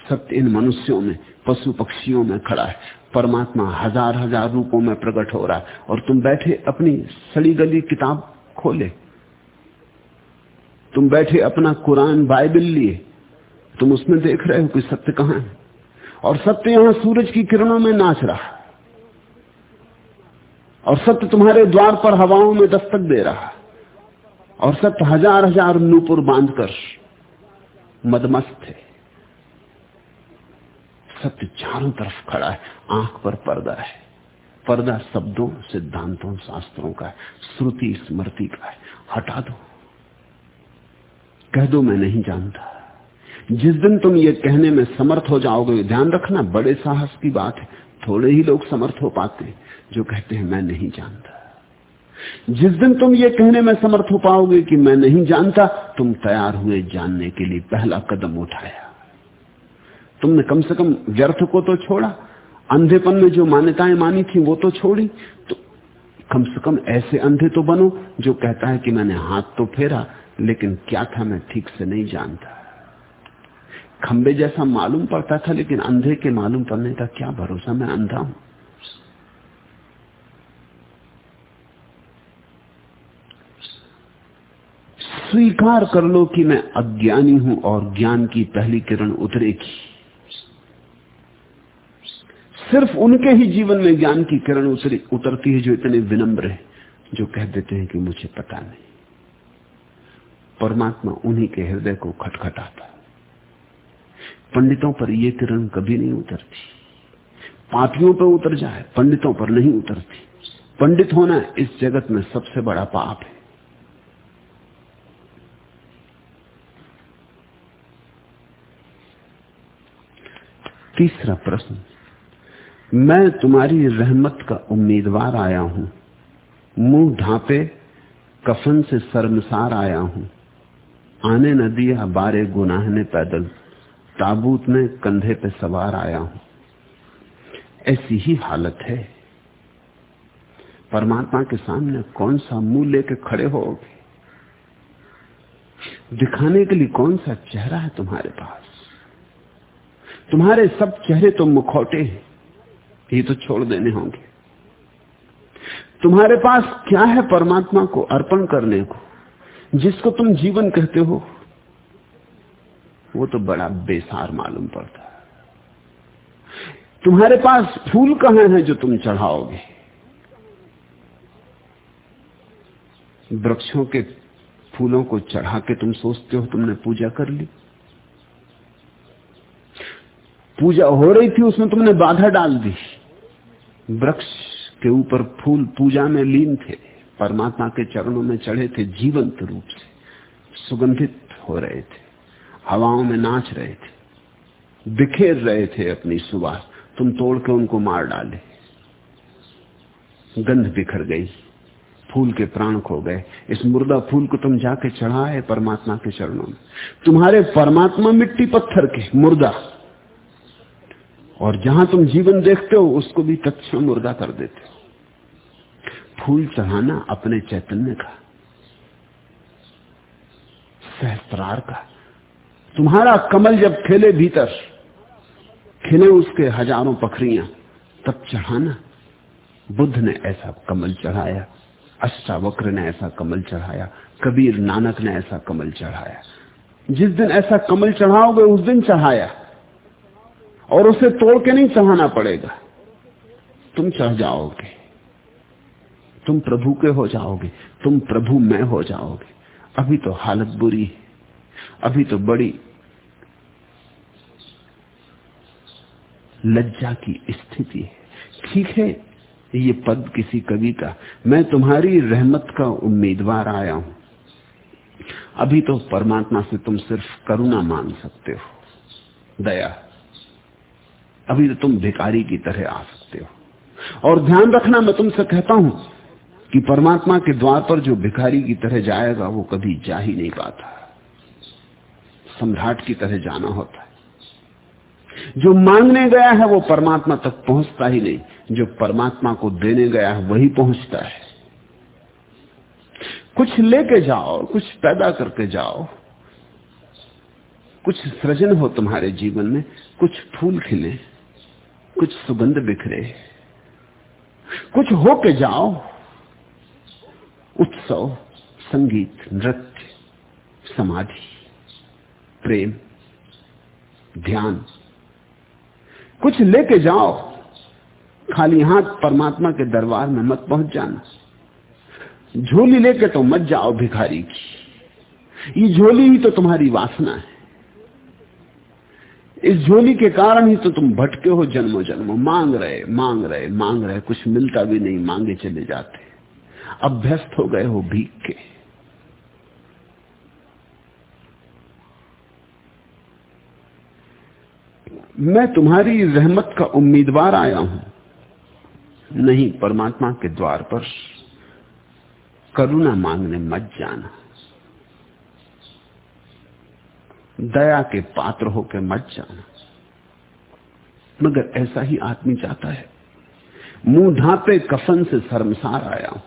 सत्य इन मनुष्यों में, पशु पक्षियों में खड़ा है। परमात्मा हज़ार हज़ार रूपों में प्रकट हो रहा है और तुम बैठे अपनी सड़ी गली किताब खोले। तुम बैठे अपना कुरान बाइबल लिए। तुम उसमें देख रहे हो कि सत्य कहाँ है। और सत्य यहाँ सूरज की किरणों में नाच रहा और सत्य तुम्हारे द्वार पर हवाओं में दस्तक दे रहा और सत्य हज़ार हज़ार नूपुर बांधकर मदमस्त है। सत्य चारों तरफ़ खड़ा है, आँख पर पर्दा है। पर्दा शब्दों, सिद्धांतों, शास्त्रों का है, श्रुति, स्मृति का है। हटा दो। कह दो, मैं नहीं जानता। जिस दिन तुम ये कहने में समर्थ हो जाओगे, ध्यान रखना, बड़े साहस की बात है। थोड़े ही लोग समर्थ हो पाते जो कहते हैं, मैं नहीं जानता। जिस दिन तुम ये कहने में समर्थ हो पाओगे कि मैं नहीं जानता, तुम तैयार हुए जानने के लिए पहला कदम उठाया। तुमने कम से कम व्यर्थ को तो छोड़ा, अंधेपन में जो मान्यताएँ मानी थी वो तो छोड़ी तो कम से कम ऐसे अंधे तो बनो जो कहता है कि मैंने हाथ तो फेरा, लेकिन क्या था मैं ठीक से नहीं जानता। खंबे जैसा मालूम पड़ता था, लेकिन अंधे के मालूम पड़ने का क्या भरोसा? मैं अंधा हूँ। स्वीकार कर लो कि मैं अज्ञानी हूँ और ज्ञान की पहली किरण उतरेगी। सिर्फ़ उनके ही जीवन में ज्ञान की किरण उतरी, उतरती है जो इतने विनम्र है, जो कह देते हैं कि मुझे पता नहीं। परमात्मा उन्हीं के हृदय को खटखटाता पंडितों पर यह किरण कभी नहीं उतरती। पापियों पर उतर जाए, पंडितों पर नहीं उतरती। पंडित होना इस जगत में सबसे बड़ा पाप है। तीसरा प्रश्न, मैं तुम्हारी रहमत का उम्मीदवार आया हूँ। मुँह ढांपे कफन से शर्मसार आया हूँ। आने न दिया बारे गुनाह ने पैदल, ताबूत में कंधे पे सवार आया हूँ। ऐसी ही हालत है। परमात्मा के सामने कौन सा मुँह लेके खड़े होगे? दिखाने के लिए कौन सा चेहरा है तुम्हारे पास? तुम्हारे सब चेहरे तो मुखौटे हैं। ये तो छोड़ देने होंगे। तुम्हारे पास क्या है परमात्मा को अर्पण करने को? जिसको तुम जीवन कहते हो, वो तो बड़ा बेसार मालूम पड़ता है। तुम्हारे पास फूल कहाँ है जो तुम चढ़ाओगे? वृक्षों के फूलों को चढ़ा के तुम सोचते हो तुमने पूजा कर ली? पूजा हो रही थी, उसमें तुमने बाधा डाल दी। वृक्ष के ऊपर फूल पूजा में लीन थे, परमात्मा के चरणों में चढ़े थे, जीवंत रूप से, सुगंधित हो रहे थे, हवाओं में नाच रहे थे, बिखेर रहे थे अपनी सुबह तुम तोड़ के उनको मार डाले। गंध बिखर गई, फूल के प्राण खो गए, इस मुर्दा फूल को तुम जाके चढ़ाए परमात्मा के चरणों में। तुम्हारे परमात्मा मिट्टी पत्थर के मुर्दा और जहाँ तुम जीवन देखते हो, उसको भी तत्म मुर्दा कर देते हो। फूल चढ़ाना अपने चैतन्य का, सहस्त्रार का। तुम्हारा कमल जब खेले भीतर, खिले उसके हज़ारों पखरियाँ, तब चढ़ाना। बुद्ध ने ऐसा कमल चढ़ाया, अष्टावक्र ने ऐसा कमल चढ़ाया, कबीर नानक ने ऐसा कमल चढ़ाया। जिस दिन ऐसा कमल चढ़ाओगे, उस दिन चढ़ाया। और उसे तोड़ के नहीं चढ़ाना पड़ेगा। तुम चढ़ जाओगे। तुम प्रभु के हो जाओगे। तुम प्रभु मैं हो जाओगे। अभी तो हालत बुरी है। अभी तो बड़ी लज्जा की स्थिति है। ठीक है, ये पद किसी कवि का। मैं तुम्हारी रहमत का उम्मीदवार आया हूँ। अभी तो परमात्मा से तुम सिर्फ़ करुणा मांग सकते हो। दया। अभी तो तुम भिकारी की तरह आ सकते हो। और ध्यान रखना, मैं तुमसे कहता हूँ कि परमात्मा के द्वार पर जो भिखारी की तरह जाएगा, वो कभी जा ही नहीं पाता। सम्राट की तरह जाना होता है। जो मांगने गया है, वो परमात्मा तक पहुँचता ही नहीं। जो परमात्मा को देने गया है, वही पहुँचता है। कुछ लेके जाओ, कुछ पैदा करके जाओ। कुछ सृजन हो तुम्हारे जीवन में, कुछ फूल खिले। कुछ सुगंध बिखरे, कुछ होके जाओ, उत्सव, संगीत, नृत्य, समाधि, प्रेम, ध्यान, कुछ लेके जाओ, खाली हाथ परमात्मा के दरबार में मत पहुँच जाना। झोली लेके तो मत जाओ भिखारी की। ये झोली ही तो तुम्हारी वासना है। इस झोली के कारण ही तो तुम भटके हो जन्मों जन्मों मांग रहे मांग रहे मांग रहे। कुछ मिलता भी नहीं, मांगे चले जाते। अभ्यस्त हो गए हो भीख के। मैं तुम्हारी रहमत का उम्मीदवार आया हूँ। नहीं, परमात्मा के द्वार पर करुणा मांगने मत जाना। दया के पात्र होकर मत जाना। मगर ऐसा ही आदमी चाहता है। मुँह ढांपे कफन से शर्मसार आया हूँ।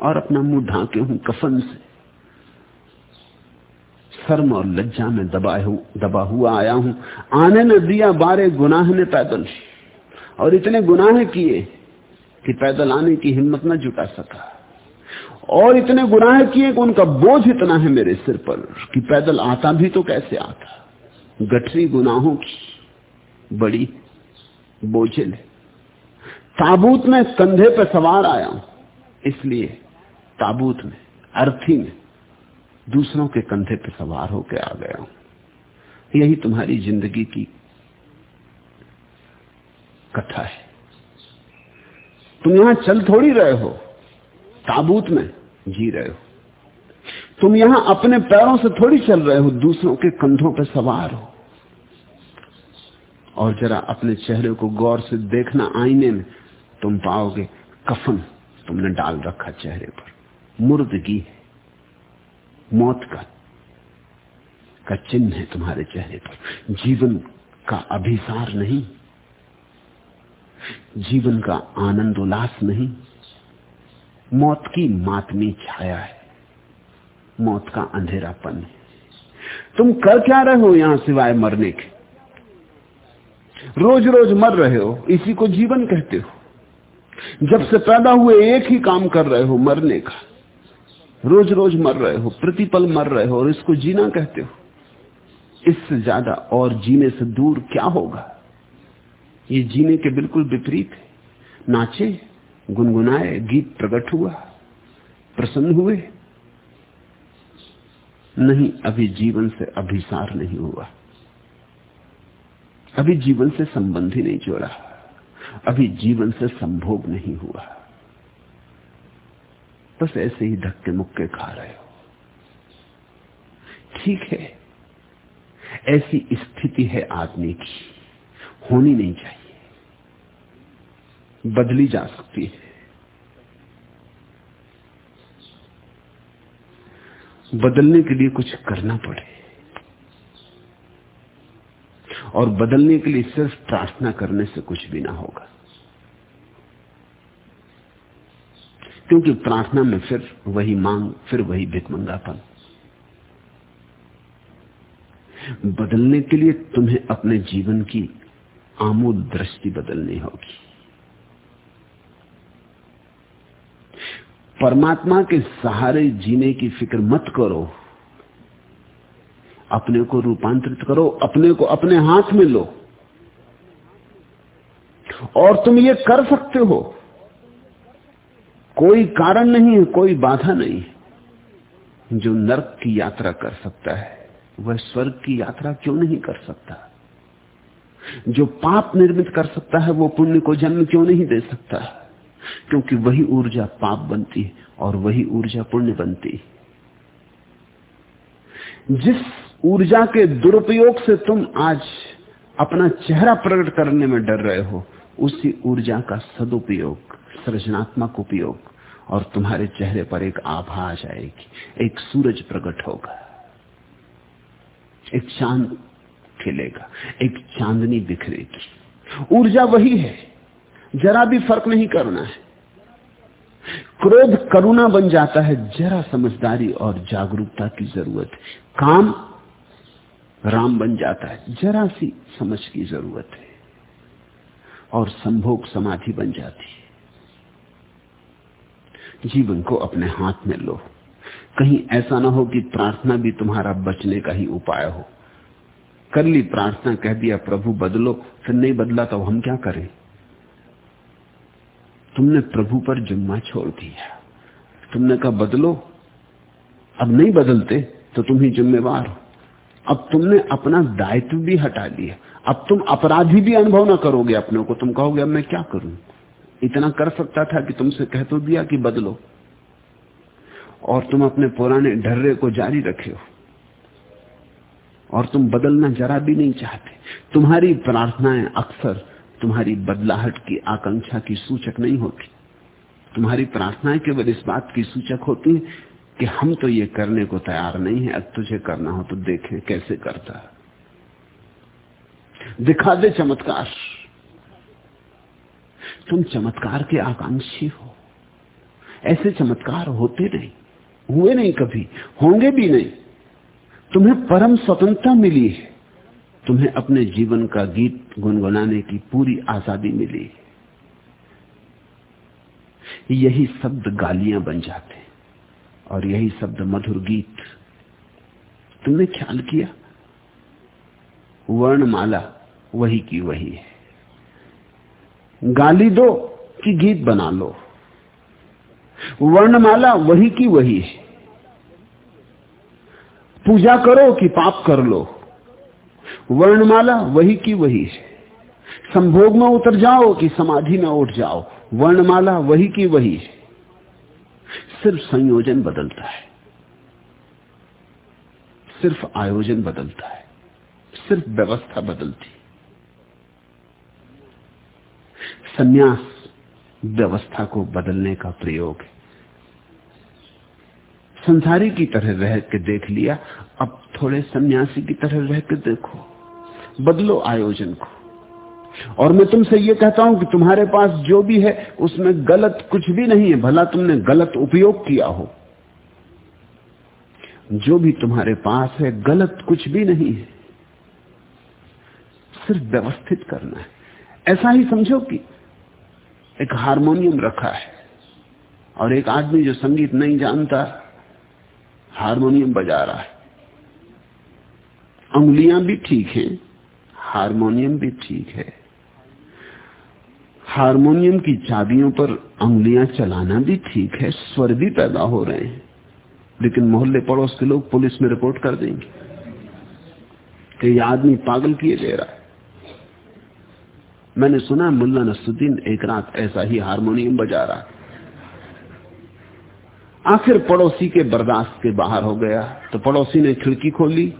और अपना मुँह ढांके हूँ कफन से। शर्म और लज्जा में दबा हु, दबा हुआ आया हूँ। आने न दिया बारे गुनाह ने पैदल। और इतने गुनाह किए कि पैदल आने की हिम्मत न जुटा सका। और इतने गुनाह किए कि उनका बोझ इतना है मेरे सिर पर कि पैदल आता भी तो कैसे आता? गठरी गुनाहों की बड़ी बोझिल ताबूत में कंधे पर सवार आया हूँ, इसलिए ताबूत में, अर्थी में दूसरों के कंधे पर सवार होकर आ गया हूँ। यही तुम्हारी ज़िंदगी की कथा है। तुम यहाँ चल थोड़ी रहे हो। ताबूत में जी रहे हो। तुम यहाँ अपने पैरों से थोड़ी चल रहे हो, दूसरों के कंधों पर सवार हो। और जरा अपने चेहरे को गौर से देखना आईने में, तुम पाओगे कफन तुमने डाल रखा चेहरे पर। मुर्दगी है। मौत का का चिन्ह है तुम्हारे चेहरे पर। जीवन का अभिसार नहीं। जीवन का आनंद उल्लास नहीं। मौत की मातमी छाया है। मौत का अंधेरापन है। तुम कर क्या रहे हो यहाँ सिवाय मरने के? रोज रोज मर रहे हो, इसी को जीवन कहते हो। जब से पैदा हुए एक ही काम कर रहे हो, मरने का। रोज रोज मर रहे हो, प्रतिपल मर रहे हो और इसको जीना कहते हो। इससे ज़्यादा और जीने से दूर क्या होगा? ये जीने के बिल्कुल विपरीत है। नाचे गुनगुनाए, गीत प्रकट हुआ, प्रसन्न हुए। नहीं, अभी जीवन से अभिसार नहीं हुआ। अभी जीवन से संबंध ही नहीं जोड़ा। अभी जीवन से संभोग नहीं हुआ। बस ऐसे ही धक्के मुक्के खा रहे हो। ठीक है, ऐसी स्थिति है आदमी की। होनी नहीं चाहिए। बदली जा सकती है। बदलने के लिए कुछ करना पड़े। और बदलने के लिए सिर्फ़ प्रार्थना करने से कुछ भी ना होगा। क्योंकि प्रार्थना में फिर वही मांग, फिर वही भिकमंगापन बदलने के लिए तुम्हें अपने जीवन की आमूल दृष्टि बदलनी होगी। परमात्मा के सहारे जीने की फ़िक्र मत करो। अपने को रूपांतरित करो, अपने को अपने हाथ में लो। और तुम ये कर सकते हो। कोई कारण नहीं है कोई बाधा नहीं। है जो नरक की यात्रा कर सकता है, वह स्वर्ग की यात्रा क्यों नहीं कर सकता? जो पाप निर्मित कर सकता है, वो पुण्य को जन्म क्यों नहीं दे सकता? क्योंकि वही ऊर्जा पाप बनती है और वही ऊर्जा पुण्य बनती है। जिस ऊर्जा के दुरुपयोग से तुम आज अपना चेहरा प्रकट करने में डर रहे हो, उसी ऊर्जा का सदुपयोग, सृजनात्मक उपयोग और तुम्हारे चेहरे पर एक आभा आ जाएगी, एक सूरज प्रकट होगा, एक चाँद खिलेगा, एक चांदनी बिखरेगी। ऊर्जा वही है जरा भी फ़र्क नहीं करना है। क्रोध करुणा बन जाता है, जरा समझदारी और जागरूकता की ज़रूरत है। काम राम बन जाता है, जरा सी समझ की ज़रूरत है। और संभोग समाधि बन जाती है। जीवन को अपने हाथ में लो। कहीं ऐसा ना हो कि प्रार्थना भी तुम्हारा बचने का ही उपाय हो। कर ली प्रार्थना, कह दिया, प्रभु, बदलो। फिर नहीं बदला तो हम क्या करें? तुमने प्रभु पर जुम्मा छोड़ दिया। तुमने कहा, बदलो। अब नहीं बदलते तो तुम ही जिम्मेवार हो। अब तुमने अपना दायित्व भी हटा लिया अब तुम अपराधी भी अनुभव ना करोगे अपने को। तुम कहोगे, अब मैं क्या करूँ? इतना कर सकता था कि तुमसे कह तो दिया कि बदलो। और तुम अपने पुराने ढर्रे को जारी रखे हो। और तुम बदलना जरा भी नहीं चाहते। तुम्हारी प्रार्थनाएँ अक्सर तुम्हारी बदलाहट की आकांक्षा की सूचक नहीं होती। तुम्हारी प्रार्थनाएँ केवल इस बात की सूचक होती है कि हम तो ये करने को तैयार नहीं है। अब तुझे करना हो तो देखें कैसे करता दिखा दे चमत्कार। तुम चमत्कार के आकांक्षी हो। ऐसे चमत्कार होते नहीं। हुए नहीं कभी। होंगे भी नहीं। तुम्हें परम स्वतंत्रता मिली है। तुम्हें अपने जीवन का गीत गुनगुनाने की पूरी आज़ादी मिली। यही शब्द गालियाँ बन जाते और यही शब्द मधुर गीत। तुमने ख्याल किया? वर्णमाला वही की वही है। गाली दो कि गीत बना लो। वर्णमाला वही की वही है। पूजा करो कि पाप कर लो। वर्णमाला वही की वही है। संभोग में उतर जाओ कि समाधि में उठ जाओ, वर्णमाला वही की वही है। सिर्फ़ संयोजन बदलता है। सिर्फ़ आयोजन बदलता है। सिर्फ़ व्यवस्था बदलती संन्यास व्यवस्था को बदलने का प्रयोग है। संसारी की तरह रह के देख लिया, अब थोड़े सन्यासी की तरह रह के देखो। बदलो आयोजन को। और मैं तुमसे ये कहता हूँ कि तुम्हारे पास जो भी है, उसमें गलत कुछ भी नहीं है, भला तुमने गलत उपयोग किया हो। जो भी तुम्हारे पास है, गलत कुछ भी नहीं है। सिर्फ़ व्यवस्थित करना है। ऐसा ही समझो कि एक हारमोनियम रखा है, और एक आदमी जो संगीत नहीं जानता, हारमोनियम बजा रहा है। उंगलियाँ भी ठीक हैं हारमोनियम भी ठीक है। हारमोनियम की चाबियों पर उंगलियाँ चलाना भी ठीक है, स्वर भी पैदा हो रहे हैं। लेकिन मोहल्ले पड़ोस के लोग पुलिस में रिपोर्ट कर देंगे कि यह आदमी पागल किए दे रहा है। मैंने सुना मुल्ला नसुद्दीन एक रात ऐसा ही हारमोनियम बजा रहा है। आखिर पड़ोसी के बर्दाश्त के बाहर हो गया तो पड़ोसी ने खिड़की खोली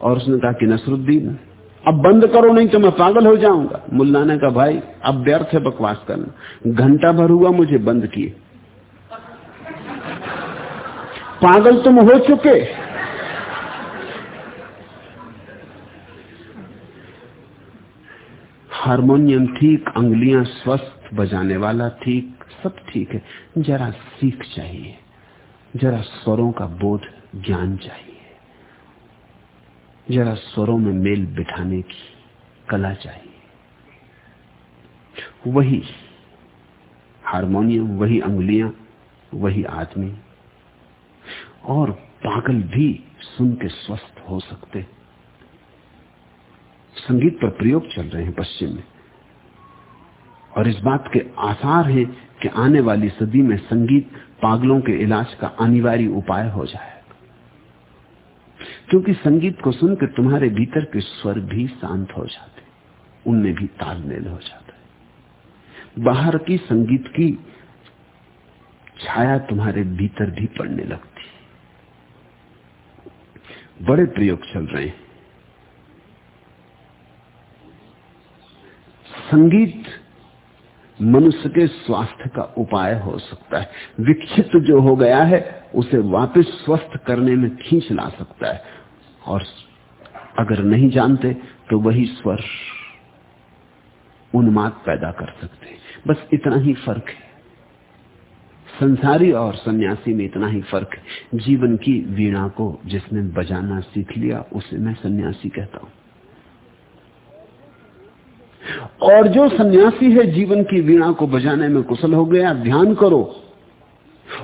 और उसने कहा कि नसरुद्दीन अब बंद करो, नहीं तो मैं पागल हो जाऊँगा। मुल्ला ने कहा भाई, अब व्यर्थ है बकवास करना। घंटा भर हुआ मुझे बंद किए। पागल तुम हो चुके। हारमोनियम ठीक, अंगुलियाँ स्वस्थ, बजाने वाला ठीक, सब ठीक है। जरा सीख चाहिए। जरा स्वरों का बोध, ज्ञान चाहिए। जरा स्वरों में मेल बिठाने की कला चाहिए। वही हारमोनियम, वही अंगुलियाँ, वही आदमी और पागल भी सुन के स्वस्थ हो सकते। संगीत पर प्रयोग चल रहे हैं पश्चिम में और इस बात के आसार हैं कि आने वाली सदी में संगीत पागलों के इलाज का अनिवार्य उपाय हो जाए। क्योंकि संगीत को सुनकर तुम्हारे भीतर के स्वर भी शांत हो जाते उनमें भी तालमेल हो जाता है। बाहर की संगीत की छाया तुम्हारे भीतर भी पड़ने लगती बड़े प्रयोग चल रहे हैं। संगीत मनुष्य के स्वास्थ्य का उपाय हो सकता है। विक्षिप्त जो हो गया है, उसे वापस स्वस्थ करने में खींच ला सकता है। और अगर नहीं जानते तो वही स्वर उन्माद पैदा कर सकते बस इतना ही फ़र्क है। संसारी और सन्यासी में इतना ही फ़र्क है। जीवन की वीणा को जिसने बजाना सीख लिया, उसे मैं सन्यासी कहता हूँ। और जो सन्यासी है, जीवन की वीणा को बजाने में कुशल हो गया। ध्यान करो,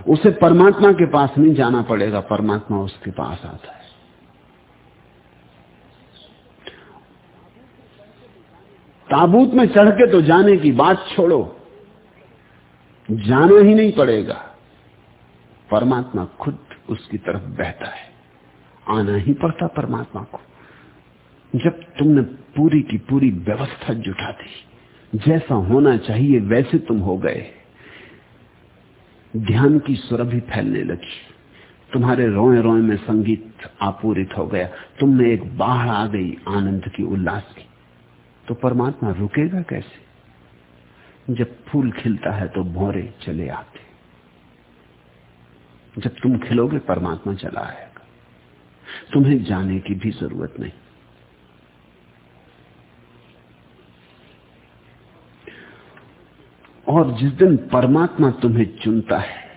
उसे परमात्मा के पास नहीं जाना पड़ेगा। परमात्मा उसके पास आता है। ताबूत में चढ़ के तो जाने की बात छोड़ो। जाना ही नहीं पड़ेगा। परमात्मा खुद उसकी तरफ़ बहता है। आना ही पड़ता परमात्मा को। जब तुमने पूरी की पूरी व्यवस्था जुटा दी, जैसा होना चाहिए वैसे तुम हो गए। ध्यान की सुरभि फैलने लगी। तुम्हारे रोए रोए में संगीत आपूरित हो गया। तुमने एक बाढ़ आ गई आनंद की उल्लास की। तो परमात्मा रुकेगा कैसे? जब फूल खिलता है तो भोरे चले आते। जब तुम खिलोगे, परमात्मा चला आएगा। तुम्हें जाने की भी ज़रूरत नहीं। और जिस दिन परमात्मा तुम्हें चुनता है,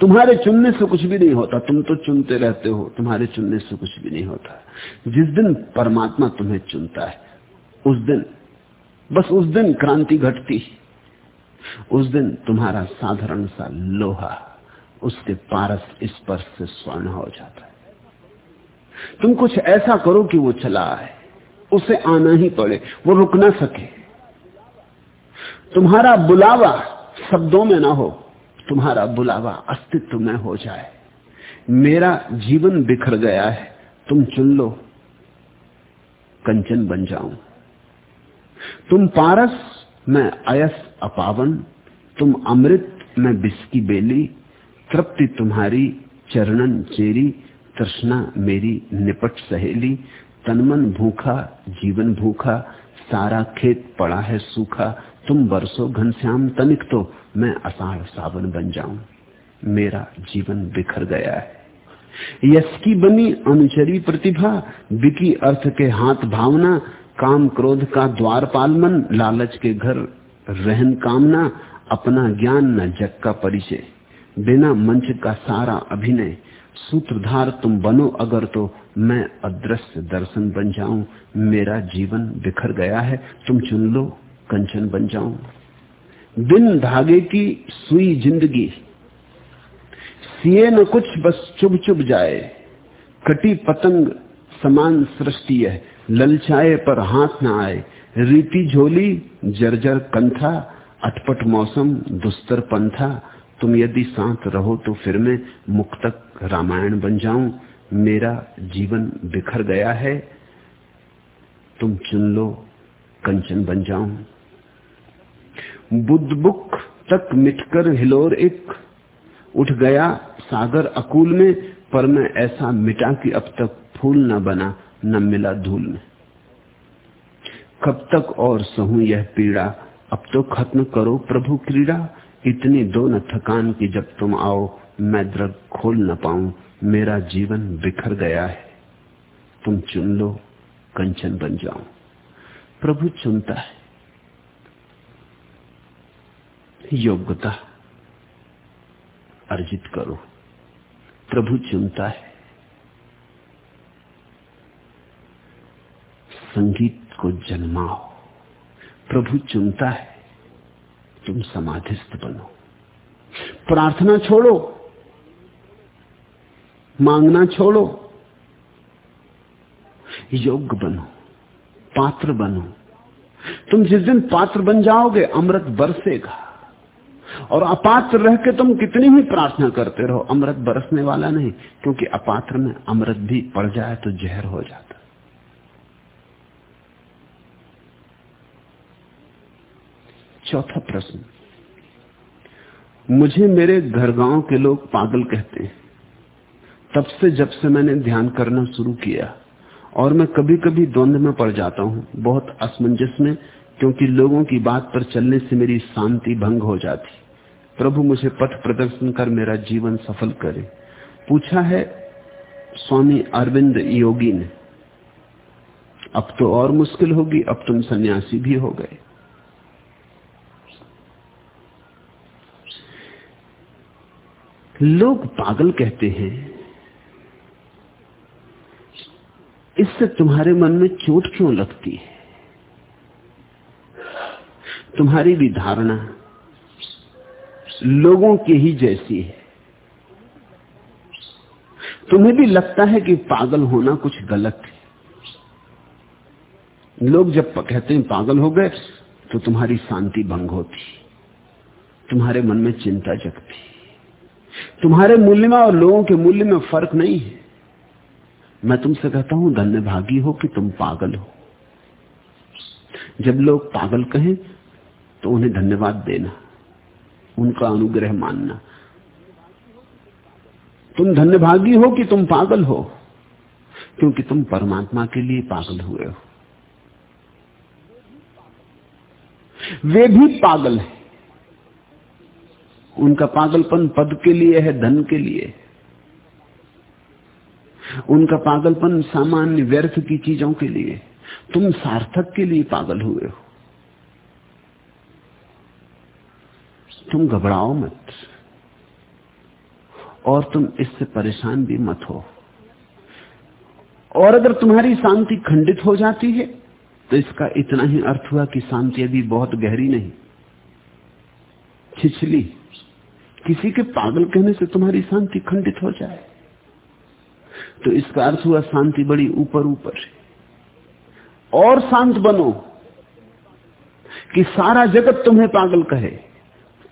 तुम्हारे चुनने से कुछ भी नहीं होता। तुम तो चुनते रहते हो, तुम्हारे चुनने से कुछ भी नहीं होता। जिस दिन परमात्मा तुम्हें चुनता है उस दिन, बस उस दिन क्रांति घटती उस दिन तुम्हारा साधारण सा लोहा, उसके पारस स्पर्श से स्वर्ण हो जाता है। तुम कुछ ऐसा करो कि वो चला आए, उसे आना ही पड़े, वो रुक ना सके। तुम्हारा बुलावा शब्दों में ना हो, तुम्हारा बुलावा अस्तित्व में हो जाए। मेरा जीवन बिखर गया है, तुम चुन लो, कंचन बन जाऊँ। तुम पारस, मैं अयस अपावन, तुम अमृत, मैं बिस्की बेली, तृप्ति तुम्हारी, चरणन चेरी, तृष्णा मेरी, निपट सहेली, तनमन भूखा, जीवन भूखा, सारा खेत पड़ा है सूखा, तुम बरसो घनश्याम तनिक तो मैं अषाढ़ सावन बन जाऊँ। मेरा जीवन बिखर गया है। यश की बनी अनुचरी प्रतिभा बिकी अर्थ के हाथ भावना काम क्रोध का द्वारपाल मन, लालच के घर रहन कामना, अपना ज्ञान न जग का परिचय। बिना मंच का सारा अभिनय, सूत्रधार तुम बनो अगर तो मैं अदृश्य दर्शन बन जाऊँ। मेरा जीवन बिखर गया है, तुम चुन लो, कंचन बन जाऊँ। बिन धागे की सुई ज़िंदगी, सिए न कुछ बस चुभ चुभ जाए। कटी पतंग समान सृष्टि है ललचाए पर हाथ न आए। रीति झोली, जर्जर कंथा अटपट मौसम, दुस्तर पंथा। तुम यदि साथ रहो तो फिर मैं मुक्तक रामायण बन जाऊँ। मेरा जीवन बिखर गया है। तुम चुन लो, कंचन बन जाऊँ। बुद्ध बुक तक मिटकर हिलोर एक। उठ गया सागर अकूल में, पर मैं ऐसा मिटा कि अब तक फूल न बना। न मिला धूल में। कब तक और सहू यह पीड़ा? अब तो खत्म करो प्रभु क्रीड़ा। इतनी दो न थकान की जब तुम आओ, मैं द्रग खोल न पाऊँ। मेरा जीवन बिखर गया है। तुम चुन लो, कंचन बन जाओ। प्रभु चुनता है। योग्यता अर्जित करो। प्रभु चुनता है। संगीत को जन्माओ। प्रभु चुनता है, तुम समाधिस्थ बनो। प्रार्थना छोड़ो, मांगना छोड़ो, योग्य बनो, पात्र बनो। तुम जिस दिन पात्र बन जाओगे, अमृत बरसेगा। और अपात्र रह के तुम कितनी ही प्रार्थना करते रहो, अमृत बरसने वाला नहीं, क्योंकि अपात्र में अमृत भी पड़ जाए तो जहर हो जाता। चौथा प्रश्न। मुझे मेरे घर गाँव के लोग पागल कहते हैं। तब से जब से मैंने ध्यान करना शुरू किया और मैं कभी कभी द्वंद में पड़ जाता हूँ, बहुत असमंजस में, क्योंकि लोगों की बात पर चलने से मेरी शांति भंग हो जाती। प्रभु मुझे पथ प्रदर्शन कर मेरा जीवन सफल करे। पूछा है, स्वामी अरविंद योगी ने, अब तो और मुश्किल होगी, अब तुम सन्यासी भी हो गए। लोग पागल कहते हैं। इससे तुम्हारे मन में चोट क्यों लगती है? तुम्हारी भी धारणा लोगों की ही जैसी है। तुम्हें भी लगता है कि पागल होना कुछ गलत है। लोग जब कहते हैं पागल हो गए तो तुम्हारी शांति भंग होती, तुम्हारे मन में चिंता जगती। तुम्हारे मूल्य में और लोगों के मूल्य में फ़र्क नहीं है। मैं तुमसे कहता हूँ धन्य भागी हो कि तुम पागल हो। जब लोग पागल कहें तो उन्हें धन्यवाद देना, उनका अनुग्रह मानना। तुम धन्यभागी हो कि तुम पागल हो, क्योंकि तुम परमात्मा के लिए पागल हुए हो। वे भी पागल हैं। उनका पागलपन पद के लिए है, धन के लिए। उनका पागलपन सामान्य व्यर्थ की चीज़ों के लिए। तुम सार्थक के लिए पागल हुए हो। तुम घबराओ मत। और तुम इससे परेशान भी मत हो। और अगर तुम्हारी शांति खंडित हो जाती है तो इसका इतना ही अर्थ हुआ कि शांति अभी बहुत गहरी नहीं। छिछली। किसी के पागल कहने से तुम्हारी शांति खंडित हो जाए। तो इसका अर्थ हुआ शांति बड़ी ऊपर ऊपर है। और शांत बनो कि सारा जगत तुम्हें पागल कहे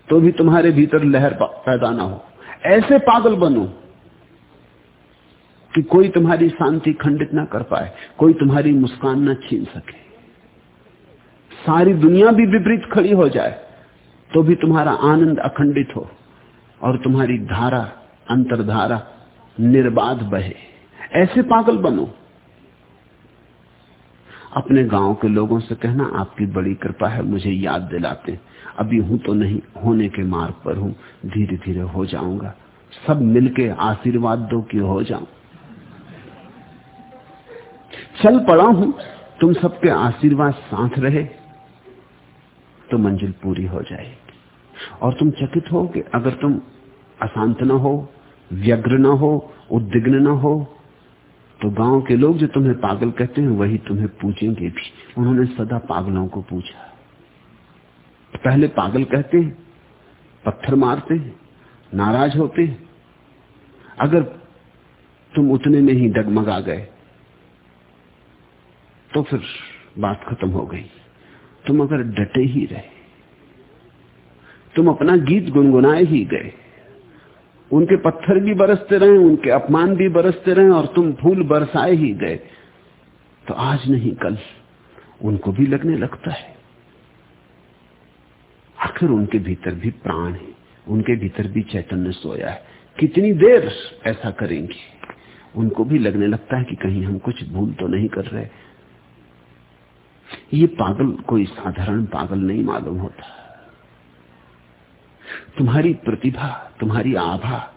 तो भी तुम्हारे भीतर लहर पैदा ना हो। ऐसे पागल बनो कि कोई तुम्हारी शांति खंडित ना कर पाए, कोई तुम्हारी मुस्कान ना छीन सके। सारी दुनिया भी विपरीत खड़ी हो जाए तो भी तुम्हारा आनंद अखंडित हो। और तुम्हारी धारा, अंतरधारा निर्बाध बहे। ऐसे पागल बनो। अपने गाँव के लोगों से कहना, आपकी बड़ी कृपा है, मुझे याद दिलाते। अभी हूँ तो नहीं, होने के मार्ग पर हूँ धीरे धीरे हो जाऊँगा। सब मिलके आशीर्वाद दो कि हो जाऊँ। चल पड़ा हूँ, तुम सबके आशीर्वाद साथ रहे तो मंजिल पूरी हो जाएगी। और तुम चकित हो कि अगर तुम अशांत न हो, व्यग्र न हो, उद्विग्न न हो तो गाँव के लोग जो तुम्हें पागल कहते हैं, वही तुम्हें पूछेंगे भी। उन्होंने सदा पागलों को पूछा। पहले पागल कहते हैं, पत्थर मारते हैं, नाराज़ होते हैं। अगर तुम उतने में ही डगमगा गए तो फिर बात खत्म हो गई। तुम अगर डटे ही रहे तुम अपना गीत गुनगुनाए ही गए। उनके पत्थर भी बरसते रहे, उनके अपमान भी बरसते रहे और तुम फूल बरसाए ही गए। तो आज नहीं, कल उनको भी लगने लगता है। आखिर उनके भीतर भी प्राण है, उनके भीतर भी चैतन्य सोया है। कितनी देर ऐसा करेंगे? उनको भी लगने लगता है कि कहीं हम कुछ भूल तो नहीं कर रहे। ये पागल, कोई साधारण पागल नहीं मालूम होता। तुम्हारी प्रतिभा, तुम्हारी आभा,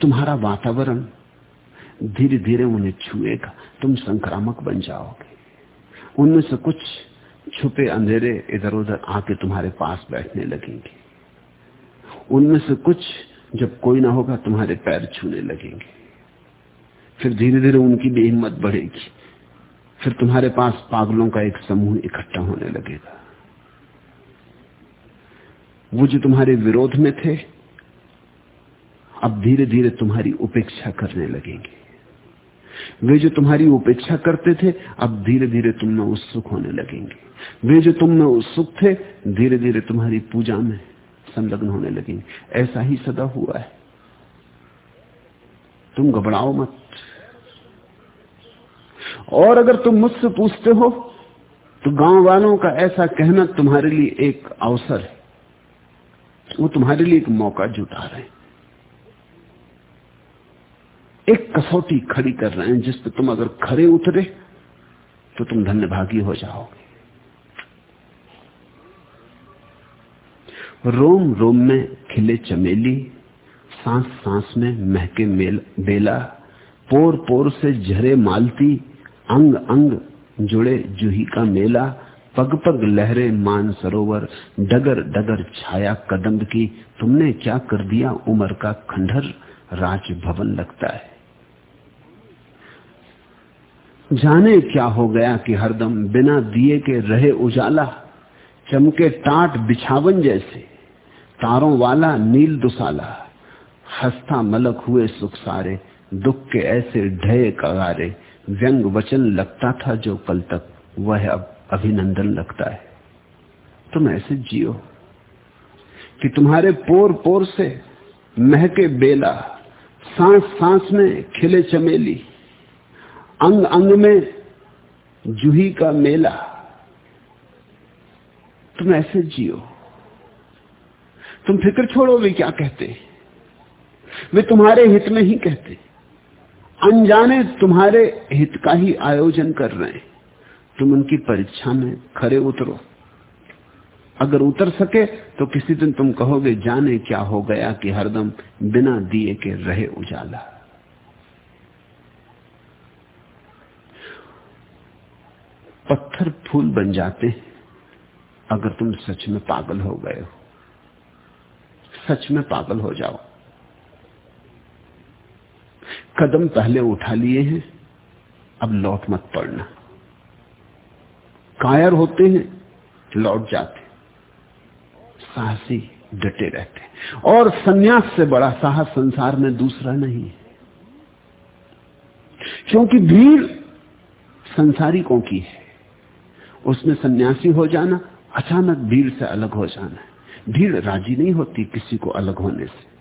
तुम्हारा वातावरण धीरे धीरे उन्हें छुएगा। तुम संक्रामक बन जाओगे। उनमें से कुछ छुपे अंधेरे इधर उधर आके तुम्हारे पास बैठने लगेंगे। उनमें से कुछ जब कोई ना होगा, तुम्हारे पैर छूने लगेंगे। फिर धीरे धीरे उनकी भी हिम्मत बढ़ेगी। फिर तुम्हारे पास पागलों का एक समूह इकट्ठा होने लगेगा। वो जो तुम्हारे विरोध में थे, अब धीरे धीरे तुम्हारी उपेक्षा करने लगेंगे। वे जो तुम्हारी उपेक्षा करते थे, अब धीरे धीरे तुम में उत्सुक होने लगेंगे। वे जो तुम में उत्सुक थे धीरे धीरे तुम्हारी पूजा में संलग्न होने लगेंगे। ऐसा ही सदा हुआ है। तुम घबराओ मत। और अगर तुम मुझसे पूछते हो तो गाँव वालों का ऐसा कहना तुम्हारे लिए एक अवसर है। वो तुम्हारे लिए एक मौका जुटा रहे हैं। एक कसौटी खड़ी कर रहे हैं, जिस पर तुम अगर खड़े उतरे तो तुम धन्यभागी हो जाओगे। रोम रोम में खिले चमेली सांस सांस में महके मेल, बेला पोर पोर से झरे मालती अंग अंग जुड़े जूही का मेला पग पग लहरे मान सरोवर, डगर डगर छाया कदम की, तुमने क्या कर दिया उम्र का खंडर राज भवन लगता है। जाने क्या हो गया कि हरदम बिना दिए के रहे उजाला, चमके टाट बिछावन जैसे, तारों वाला नील दुसाला, हस्ता मलक हुए सुख सारे, दुख के ऐसे ढय कगारे, व्यंग वचन लगता था जो कल तक, वह अब अभिनंदन लगता है। तुम ऐसे जियो कि तुम्हारे पोर पोर से महके बेला सांस सांस में खिले चमेली अंग अंग में जूही का मेला। तुम ऐसे जियो। तुम फ़िक्र छोड़ो वे क्या कहते। वे तुम्हारे हित में ही कहते। अनजाने तुम्हारे हित का ही आयोजन कर रहे हैं। तुम उनकी परीक्षा में खरे उतरो। अगर उतर सके तो किसी दिन तुम कहोगे, जाने क्या हो गया कि हरदम बिना दिए के रहे उजाला। पत्थर फूल बन जाते अगर तुम सच में पागल हो गए हो। सच में पागल हो जाओ। कदम पहले उठा लिए हैं, अब लौट मत पड़ना। कायर होते हैं, लौट जाते साहसी डटे रहते और सन्यास से बड़ा साहस संसार में दूसरा नहीं है। क्योंकि भीड़ संसारिकों की है। उसमें सन्यासी हो जाना, अचानक भीड़ से अलग हो जाना है। भीड़ राज़ी नहीं होती किसी को अलग होने से।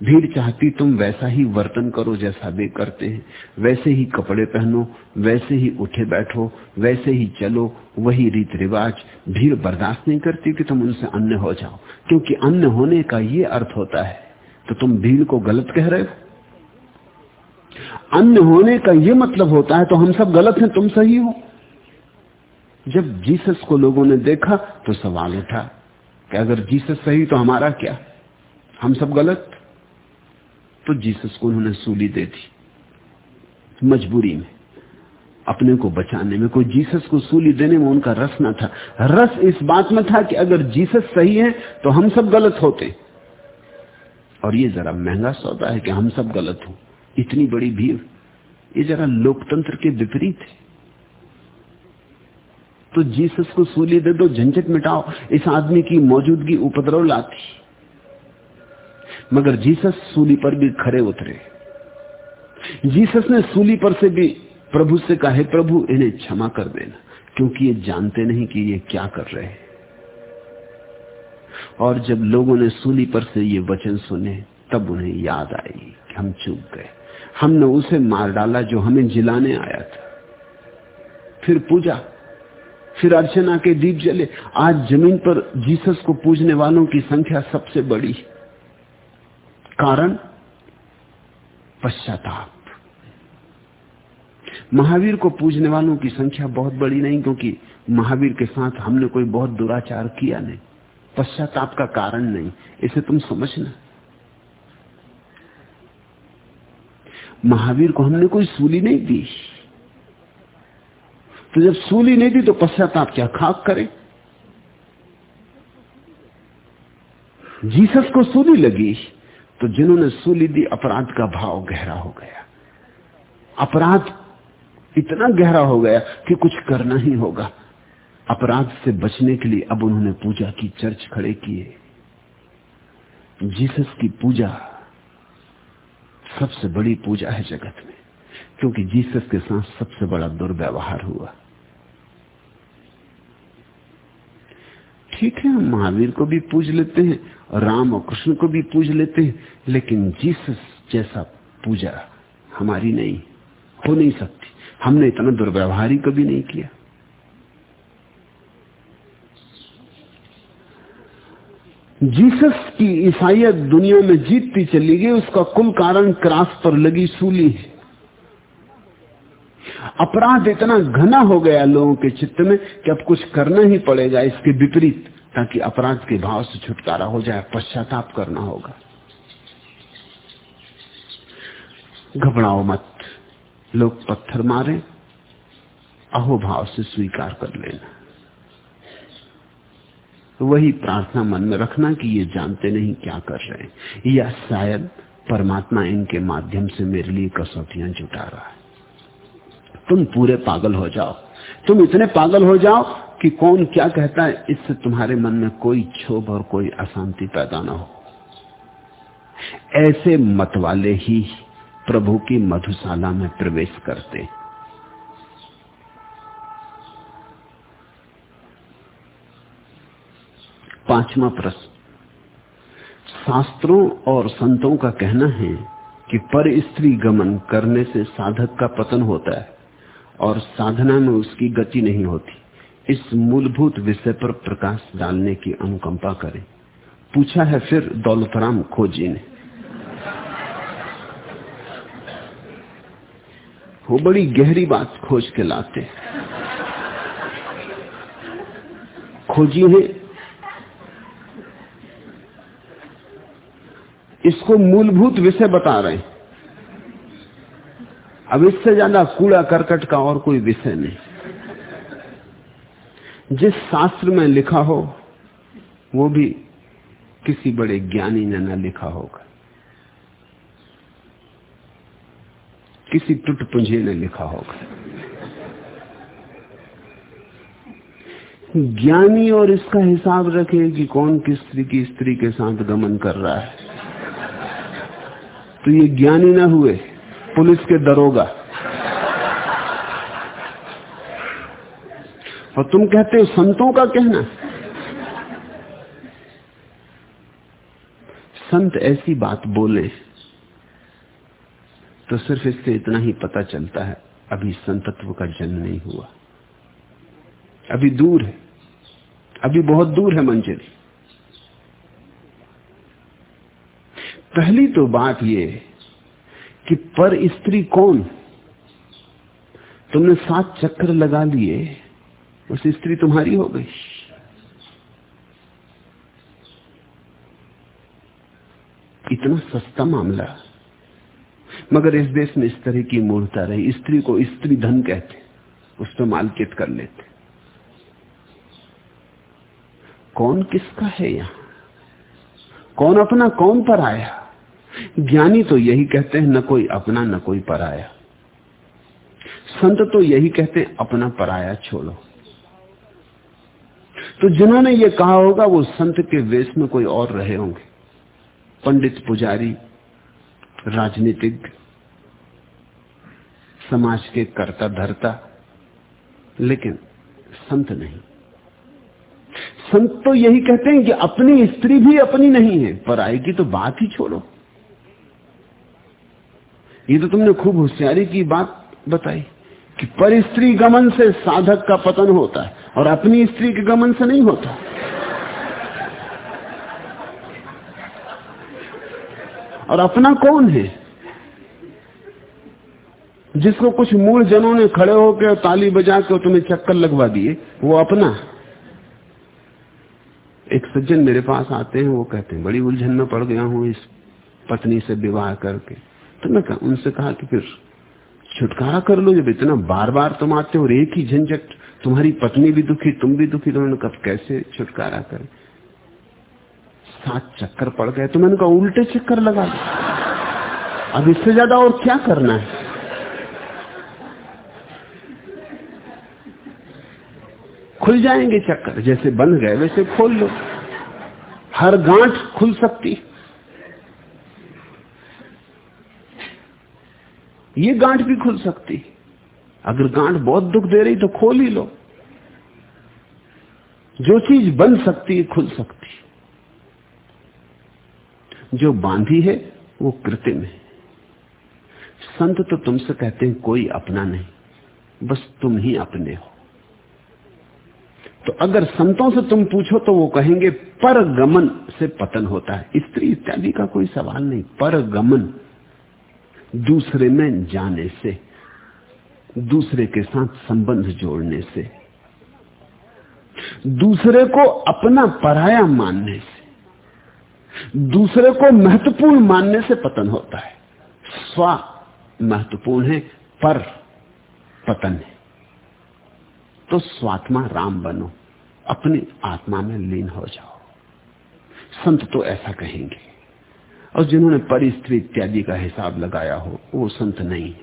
भीड़ चाहती, तुम वैसा ही वर्तन करो जैसा वे करते हैं। वैसे ही कपड़े पहनो, वैसे ही उठे बैठो, वैसे ही चलो, वही रीत रिवाज भीड़ बर्दाश्त नहीं करती कि तुम उनसे अन्य हो जाओ, क्योंकि अन्य होने का ये अर्थ होता है तो तुम भीड़ को गलत कह रहे हो? अन्य होने का ये मतलब होता है तो हम सब गलत हैं, तुम सही हो? जब जीसस को लोगों ने देखा तो सवाल उठा कि अगर जीसस सही तो हमारा क्या? हम सब गलत? तो जीसस को उन्होंने सूली दे दी। मजबूरी में, अपने को बचाने में। कोई जीसस को सूली देने में उनका रस ना था। रस इस बात में था कि अगर जीसस सही है तो हम सब गलत होते। और ये जरा महँगा सौदा है कि हम सब गलत हो। इतनी बड़ी भीड़, ये जरा लोकतंत्र के विपरीत है। तो जीसस को सूली दे दो, झंझट मिटाओ। इस आदमी की मौजूदगी उपद्रव लाती। मगर जीसस सूली पर भी खड़े उतरे। जीसस ने सूली पर से भी प्रभु से कहा, प्रभु, इन्हें क्षमा कर देना, क्योंकि ये जानते नहीं कि ये क्या कर रहे हैं। और जब लोगों ने सूली पर से ये वचन सुने, तब उन्हें याद आई कि हम चूक गए। हमने उसे मार डाला जो हमें जिलाने आया था। फिर पूजा, फिर अर्चना के दीप जले। आज ज़मीन पर जीसस को पूजने वालों की संख्या सबसे बड़ी कारण पश्चाताप। महावीर को पूजने वालों की संख्या बहुत बड़ी नहीं, क्योंकि महावीर के साथ हमने कोई बहुत दुराचार किया नहीं। पश्चाताप का कारण नहीं, इसे तुम समझना। महावीर को हमने कोई सूली नहीं दी। तो जब सूली नहीं दी तो पश्चाताप क्या खाक करे? जीसस को सूली लगी। तो जिन्होंने सूली दी अपराध का भाव गहरा हो गया। अपराध इतना गहरा हो गया कि कुछ करना ही होगा। अपराध से बचने के लिए अब उन्होंने पूजा की, चर्च खड़े किए। जीसस की पूजा सबसे बड़ी पूजा है जगत में, क्योंकि जीसस के साथ सबसे बड़ा दुर्व्यवहार हुआ। ठीक है, हम महावीर को भी पूज लेते हैं। राम और कृष्ण को भी पूज लेते हैं, लेकिन जीसस जैसा पूजा हमारी नहीं, हो नहीं सकती। हमने इतना दुर्व्यवहार ही कभी नहीं किया। जीसस की ईसाइयत दुनिया में जीतती चली गई, उसका कुल कारण क्रास पर लगी सूली है। अपराध इतना घना हो गया लोगों के चित्त में कि अब कुछ करना ही पड़ेगा, इसके विपरीत। ताकि अपराध के भाव से छुटकारा हो जाए, पश्चाताप करना होगा। घबराओ मत। लोग पत्थर मारे, अहोभाव से स्वीकार कर लेना। वही प्रार्थना मन में रखना कि ये जानते नहीं क्या कर रहे हैं। या शायद परमात्मा इनके माध्यम से मेरे लिए कसौटियाँ जुटा रहा है। तुम पूरे पागल हो जाओ। तुम इतने पागल हो जाओ कि कौन क्या कहता है, इससे तुम्हारे मन में कोई क्षोभ और कोई अशांति पैदा ना हो। ऐसे मत वाले ही प्रभु की मधुशाला में प्रवेश करते। पांचवा प्रश्न। शास्त्रों और संतों का कहना है कि पर स्त्री गमन करने से साधक का पतन होता है और साधना में उसकी गति नहीं होती। इस मूलभूत विषय पर प्रकाश डालने की अनुकंपा करें। पूछा है फिर दौलतराम खोजी ने। वो बड़ी गहरी बात खोज के लाते। खोजी ने इसको मूलभूत विषय बता रहे हैं। अब इससे ज़्यादा कूड़ा करकट का और कोई विषय नहीं। जिस शास्त्र में लिखा हो, वो भी किसी बड़े ज्ञानी ने न लिखा होगा। किसी टुटपुंजे ने लिखा होगा। ज्ञानी और इसका हिसाब रखे कि कौन किस स्त्री की स्त्री के साथ गमन कर रहा है। तो ये ज्ञानी ना हुए, पुलिस के दरोगा। और तुम कहते हो, संतों का कहना। संत ऐसी बात बोले तो सिर्फ़ इससे इतना ही पता चलता है, अभी संतत्व का जन्म नहीं हुआ। अभी दूर है। अभी बहुत दूर है मंजिल। पहली तो बात यह कि पर स्त्री कौन? तुमने सात चक्र लगा लिए। उस स्त्री तुम्हारी हो गई। इतना सस्ता मामला। मगर इस देश में इस तरह की मूर्ता रही, स्त्री को स्त्री धन कहते उस पर मालकित कर लेते। कौन किसका है यहाँ? कौन अपना कौन पर आया? ज्ञानी तो यही कहते हैं, न कोई अपना, न कोई पराया। संत तो यही कहते हैं, अपना पराया छोड़ो। तो जिन्होंने ये कहा होगा, वो संत के वेश में कोई और रहे होंगे। पंडित पुजारी, राजनीतिक, समाज के कर्ता धरता, लेकिन संत नहीं। संत तो यही कहते हैं कि अपनी स्त्री भी अपनी नहीं है, पर आएगी तो बात ही छोड़ो। ये तो तुमने खूब होशियारी की बात बताई कि पर स्त्री गमन से साधक का पतन होता है। और अपनी स्त्री के गमन से नहीं होता। और अपना कौन है? जिसको कुछ मूल जनों ने खड़े होकर ताली बजा के तुम्हें चक्कर लगवा दिए वो अपना। एक सज्जन मेरे पास आते हैं वो कहते हैं बड़ी उलझन में पड़ गया हूँ इस पत्नी से विवाह करके। तो मैं कहा, उनसे कहा कि फिर छुटकारा कर लो जब इतना बार बार तुम आते हो और एक ही झंझट तुम्हारी पत्नी भी दुखी, तुम भी दुखी तो मैंने कहा कैसे छुटकारा कर? सात चक्कर पड़ गए तो मैंने कहा, उल्टे चक्कर लगा अब इससे ज़्यादा और क्या करना है? खुल जाएँगे चक्कर, जैसे बंद गए वैसे खोल लो। हर गांठ खुल सकती। ये गांठ भी खुल सकती। अगर गांठ बहुत दुख दे रही तो खोल ही लो। जो चीज़ बन सकती है, खुल सकती जो बांधी है, वो कृत्रिम है। संत तो तुमसे कहते हैं, कोई अपना नहीं, बस तुम ही अपने हो। तो अगर संतों से तुम पूछो तो वो कहेंगे पर गमन से पतन होता है। स्त्री इत्यादि का कोई सवाल नहीं। पर गमन दूसरे में जाने से दूसरे के साथ संबंध जोड़ने से, दूसरे को अपना पराया मानने से, दूसरे को महत्वपूर्ण मानने से पतन होता है। स्व महत्वपूर्ण है, पर पतन है। तो स्वात्मा राम बनो, अपनी आत्मा में लीन हो जाओ। संत तो ऐसा कहेंगे। और जिन्होंने परिस्त्री इत्यादि का हिसाब लगाया हो, वो संत नहीं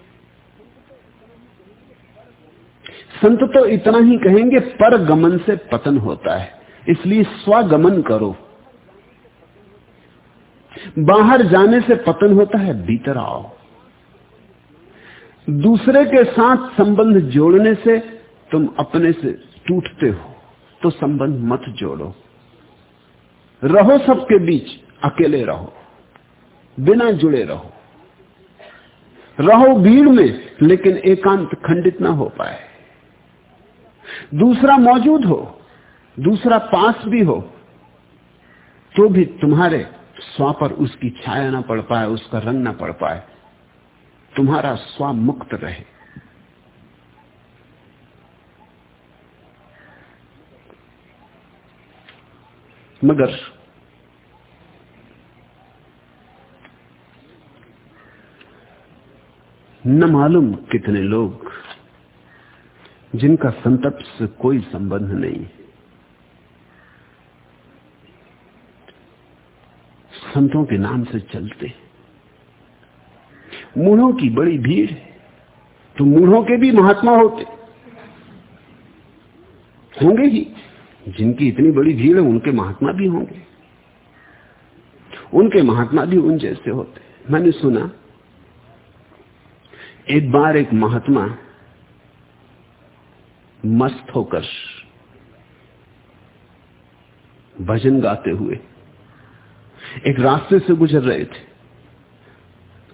संत तो इतना ही कहेंगे पर गमन से पतन होता है। इसलिए स्वगमन करो। बाहर जाने से पतन होता है, भीतर आओ। दूसरे के साथ संबंध जोड़ने से तुम अपने से टूटते हो तो संबंध मत जोड़ो। रहो सबके बीच, अकेले रहो, बिना जुड़े रहो। रहो भीड़ में, लेकिन एकांत खंडित ना हो पाए। दूसरा मौजूद हो, दूसरा पास भी हो तो भी तुम्हारे स्व पर उसकी छाया ना पड़ पाए, उसका रंग ना पड़ पाए, तुम्हारा स्व मुक्त रहे। मगर न मालूम कितने लोग जिनका संतप से कोई संबंध नहीं। संतों के नाम से चलते। मूढ़ों की बड़ी भीड़ है तो मूढ़ों के भी महात्मा होते। होंगे ही, जिनकी इतनी बड़ी भीड़ है, उनके महात्मा भी होंगे। उनके महात्मा भी उन जैसे होते। मैंने सुना, एक बार एक महात्मा मस्त होकर भजन गाते हुए एक रास्ते से गुजर रहे थे।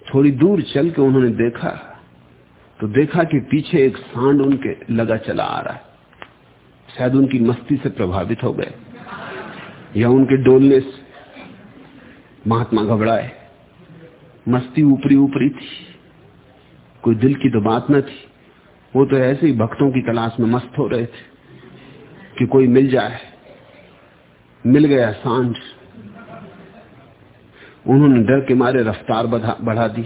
थोड़ी दूर चल के उन्होंने देखा तो देखा कि पीछे एक सांड उनके लगा चला आ रहा है। शायद उनकी मस्ती से प्रभावित हो गए, या उनके डोलने से। महात्मा घबराए। मस्ती ऊपरी ऊपरी थी। कोई दिल की तो बात न थी। वो तो ऐसे ही भक्तों की तलाश में मस्त हो रहे थे कि कोई मिल जाए। मिल गया साँझ। उन्होंने डर के मारे रफ्तार बढ़ा दी।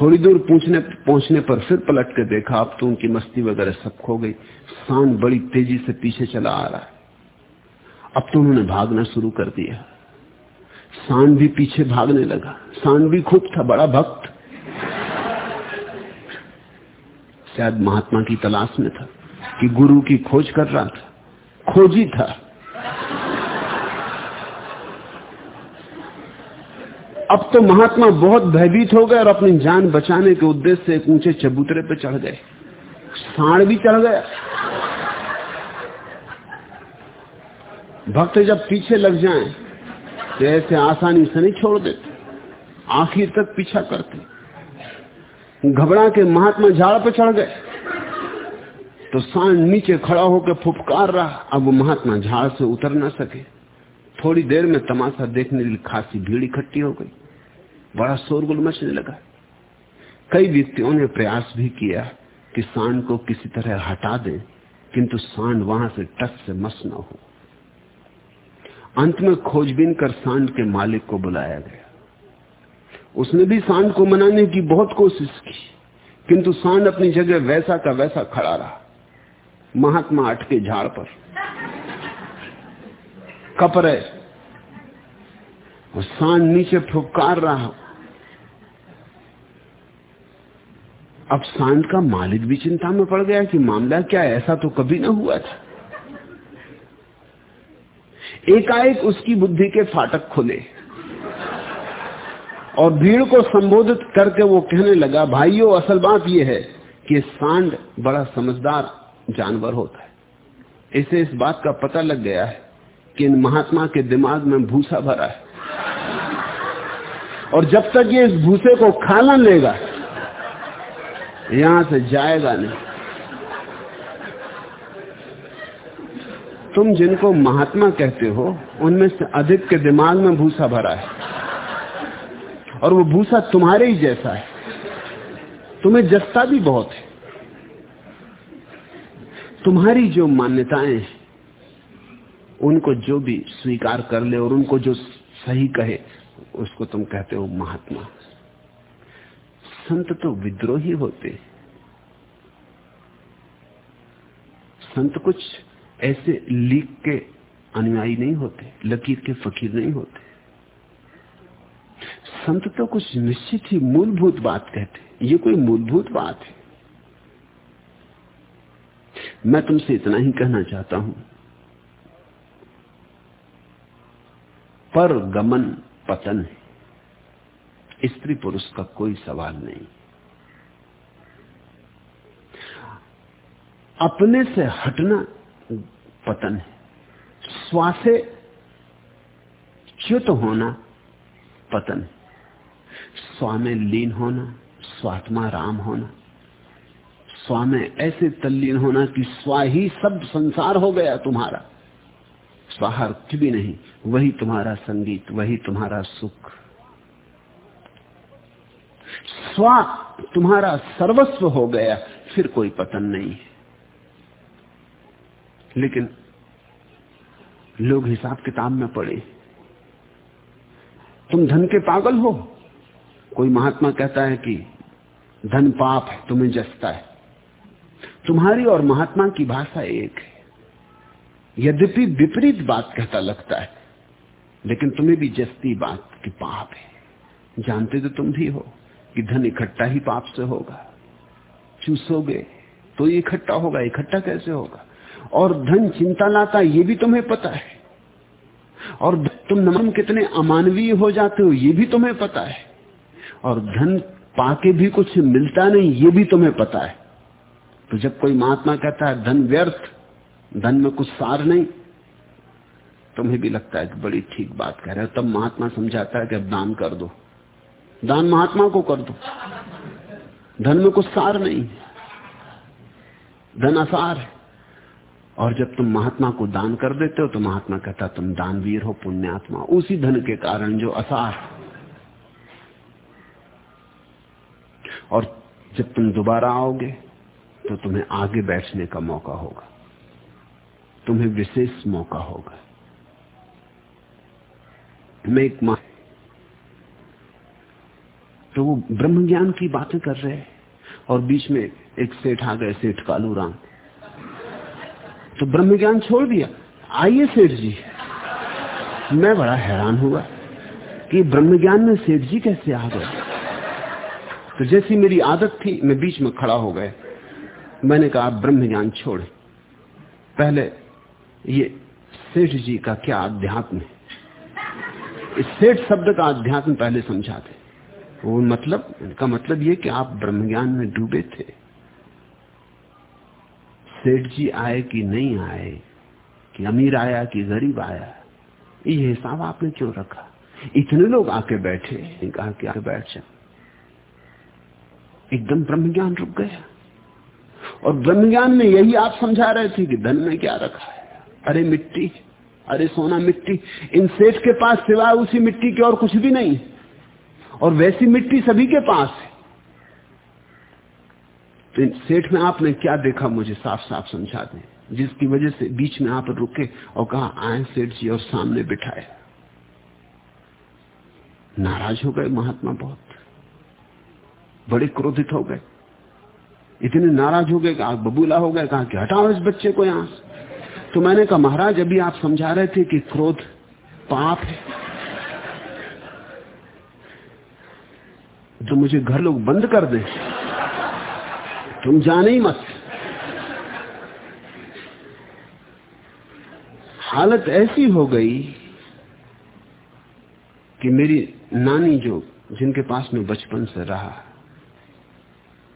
थोड़ी दूर पूछने पहुँचने पर फिर पलट के देखा, अब तो उनकी मस्ती वगैरह सब खो गई। सांड बड़ी तेज़ी से पीछे चला आ रहा है। अब तो उन्होंने भागना शुरू कर दिया। सांड भी पीछे भागने लगा। सांड भी खूब था, बड़ा भक्त। शायद महात्मा की तलाश में था कि गुरु की खोज कर रहा था। खोजी था। अब तो महात्मा बहुत भयभीत हो गए और अपनी जान बचाने के उद्देश्य से एक ऊँचे चबूतरे पर चढ़ गए। साण भी चढ़ गया। भक्त जब पीछे लग जाएँ तो ऐसे आसानी से नहीं छोड़ देते। आखिर तक पीछा करते। घबरा के महात्मा झाड़ पर चढ़ गए। तो सांड नीचे खड़ा होकर फुफकार रहा। अब वो महात्मा झाड़ से उतर ना सके। थोड़ी देर में तमाशा देखने के लिए खासी भीड़ इकट्ठी हो गई। बड़ा शोरगुल मचने लगा। कई व्यक्तियों ने प्रयास भी किया कि सांड को किसी तरह हटा दें, किंतु सांड वहाँ से टच से मस न हो। अंत में खोजबीन कर सांड के मालिक को बुलाया गया। उसने भी सांड को मनाने की बहुत कोशिश की, किंतु सांड अपनी जगह वैसा का वैसा खड़ा रहा, महात्मा अटके झाड़ पर। कपरे और सांड नीचे फुपकार रहा। अब सांड का मालिक भी चिंता में पड़ गया कि मामला क्या ऐसा तो कभी ना हुआ था। एकाएक उसकी बुद्धि के फाटक खुले। और भीड़ को संबोधित करके वो कहने लगा, भाइयों, असल बात यह है कि सांड बड़ा समझदार जानवर होता है। इसे इस बात का पता लग गया है कि इन महात्मा के दिमाग में भूसा भरा है। और जब तक ये इस भूसे को खा लेगा, यहाँ से जाएगा नहीं। तुम जिनको महात्मा कहते हो, उनमें से अधिक के दिमाग में भूसा भरा है। और वो भूसा तुम्हारे ही जैसा है। तुम्हें जस्ता भी बहुत है। तुम्हारी जो मान्यताएँ हैं, उनको जो भी स्वीकार कर ले और उनको जो सही कहे, उसको तुम कहते हो महात्मा। संत तो विद्रोही होते संत कुछ ऐसे लीक के अनुयायी नहीं होते, लकीर के फकीर नहीं होते। संत तो कुछ निश्चित ही मूलभूत बात कहते ये कोई मूलभूत बात है। मैं तुमसे इतना ही कहना चाहता हूँ। पर गमन पतन है। स्त्री पुरुष का कोई सवाल नहीं। अपने से हटना पतन है। श्वासे च्युत होना पतन स्वामे लीन होना, स्वात्मा राम होना। स्वामे ऐसे तल्लीन होना कि स्वा ही सब संसार हो गया तुम्हारा। बाहर कुछ भी नहीं, वही तुम्हारा संगीत, वही तुम्हारा सुख। स्वा तुम्हारा सर्वस्व हो गया, फिर कोई पतन नहीं है। लेकिन लोग हिसाब किताब में पड़े तुम धन के पागल हो? कोई महात्मा कहता है कि धन पाप है, तुम्हें जसता है। तुम्हारी और महात्मा की भाषा एक है। यद्यपि विपरीत बात कहता लगता है, लेकिन तुम्हें भी जस्ती बात की पाप है। जानते तो तुम भी हो कि धन इकट्ठा ही पाप से होगा। चूसोगे तो ये इकट्ठा होगा, इकट्ठा कैसे होगा? और धन चिंता लाता ये भी तुम्हें पता है। और तुम नमन कितने अमानवीय हो जाते हो, ये भी तुम्हें पता है। और धन पाके भी कुछ मिलता नहीं, ये भी तुम्हें पता है। तो जब कोई महात्मा कहता है, धन व्यर्थ, धन में कुछ सार नहीं, तुम्हें भी लगता है कि बड़ी ठीक बात कह रहे हो। तब महात्मा समझाता है कि अब दान कर दो। दान महात्मा को कर दो। धन में कुछ सार नहीं। धन असार है। और जब तुम महात्मा को दान कर देते हो तो महात्मा कहता तुम दानवीर हो, पुण्यात्मा उसी धन के कारण जो असार और जब तुम दोबारा आओगे तो तुम्हें आगे बैठने का मौका होगा। तुम्हें विशेष मौका होगा। मैं एक माँ तो वो ब्रह्म ज्ञान की बातें कर रहे और बीच में एक सेठ आ गए, सेठ कालू राम। तो ब्रह्म ज्ञान छोड़ दिया। आइए सेठ जी। मैं बड़ा हैरान हुआ कि ब्रह्म ज्ञान में सेठ जी कैसे आ गए? तो जैसी मेरी आदत थी, मैं बीच में खड़ा हो गया। मैंने कहा ब्रह्म ज्ञान छोड़। पहले ये सेठ जी का क्या अध्यात्म है? इस सेठ शब्द का अध्यात्म पहले समझा दे वो मतलब इनका मतलब ये कि आप ब्रह्म ज्ञान में डूबे थे। सेठ जी आए कि नहीं आए, कि अमीर आया कि गरीब आया, ये हिसाब आपने क्यों रखा? इतने लोग आके बैठे कहा कि आके बैठ जाओ एकदम ब्रह्म ज्ञान रुक गया। और ब्रह्म ज्ञान में यही आप समझा रहे थे कि धन में क्या रखा है? अरे मिट्टी, अरे सोना मिट्टी। इन सेठ के पास सिवाय उसी मिट्टी के और कुछ भी नहीं। और वैसी मिट्टी सभी के पास है। तो सेठ में आपने क्या देखा मुझे साफ़ साफ़ समझा दें। जिसकी वजह से बीच में आप रुके और कहा, आए सेठ जी और सामने बिठाए। नाराज़ हो गए महात्मा बहुत। बड़े क्रोधित हो गए। इतने नाराज़ हो गए कि आप बबूला हो गए कहा कि हटाओ इस बच्चे को यहाँ से। तो मैंने कहा, महाराज, अभी आप समझा रहे थे कि क्रोध पाप है। तो मुझे घर लोग बंद कर दे। तुम जाने ही मत। हालत ऐसी हो गई कि मेरी नानी जो जिनके पास में बचपन से रहा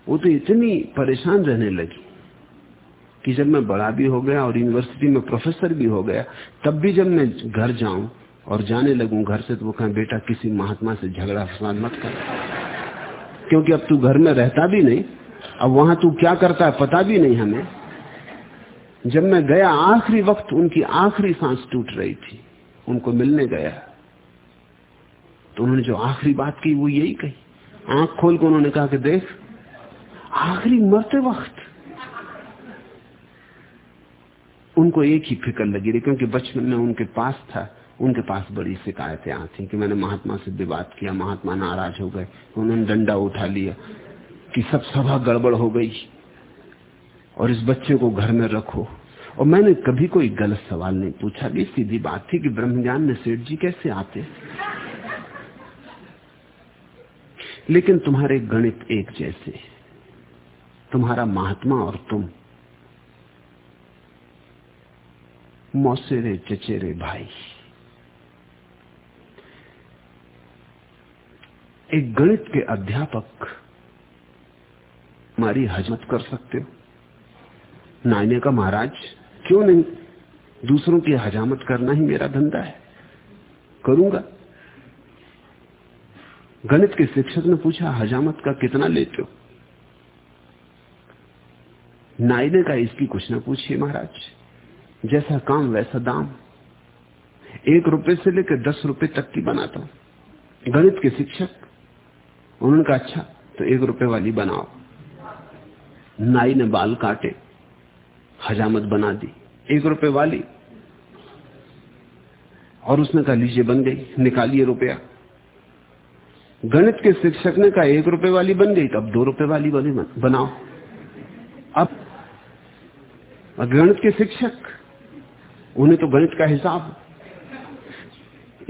वो तो इतनी परेशान रहने लगी कि जब मैं बड़ा भी हो गया और यूनिवर्सिटी में प्रोफेसर भी हो गया, तब भी जब मैं घर जाऊँ और जाने लगूं घर से तो वो कहें, बेटा, किसी महात्मा से झगड़ा फसाद मत कर। क्योंकि अब तू घर में रहता भी नहीं, अब वहाँ तू क्या करता है पता भी नहीं हमें। जब मैं गया, आखिरी वक्त उनकी आखिरी सांस टूट रही थी, उनको मिलने गया। तो उन्होंने जो आखिरी बात की, वो यही कही। आँख खोल कर उन्होंने कहा कि देख आखिरी मरते वक्त। उनको एक ही फ़िक्र लगी रही, क्योंकि बचपन में उनके पास था, उनके पास बड़ी शिकायतें आती कि मैंने महात्मा से विवाद किया, महात्मा नाराज़ हो गए, उन्होंने डंडा उठा लिया कि सब सभा गड़बड़ हो गई, और इस बच्चे को घर में रखो। और मैंने कभी कोई गलत सवाल नहीं पूछा भी सीधी बात थी कि ब्रह्म ज्ञान में सेठ जी कैसे आते। लेकिन तुम्हारे गणित एक जैसे तुम्हारा महात्मा और तुम मौसेरे चचेरे भाई। एक गणित के अध्यापक मारी हजमत कर सकते हो? नायने का महाराज, क्यों नहीं? दूसरों की हजामत करना ही मेरा धंधा है। करूँगा। गणित के शिक्षक ने पूछा, हजामत का कितना लेते हो? नायने का इसकी कुछ ना पूछिए महाराज। जैसा काम, वैसा दाम। एक रुपए से लेकर दस रुपए तक की बनाता हूँ। गणित के शिक्षक उन्होंने कहा अच्छा तो एक रुपए वाली बनाओ। नाई ने बाल काटे, हजामत बना दी, एक रुपए वाली। और उसने कहा, लीजिए, बन गई, निकालिए रुपया। गणित के शिक्षक ने कहा, एक रुपए वाली बन गई तो अब दो रुपए वाली बनी बनाओ। अब गणित के शिक्षक, उन्हें तो गणित का हिसाब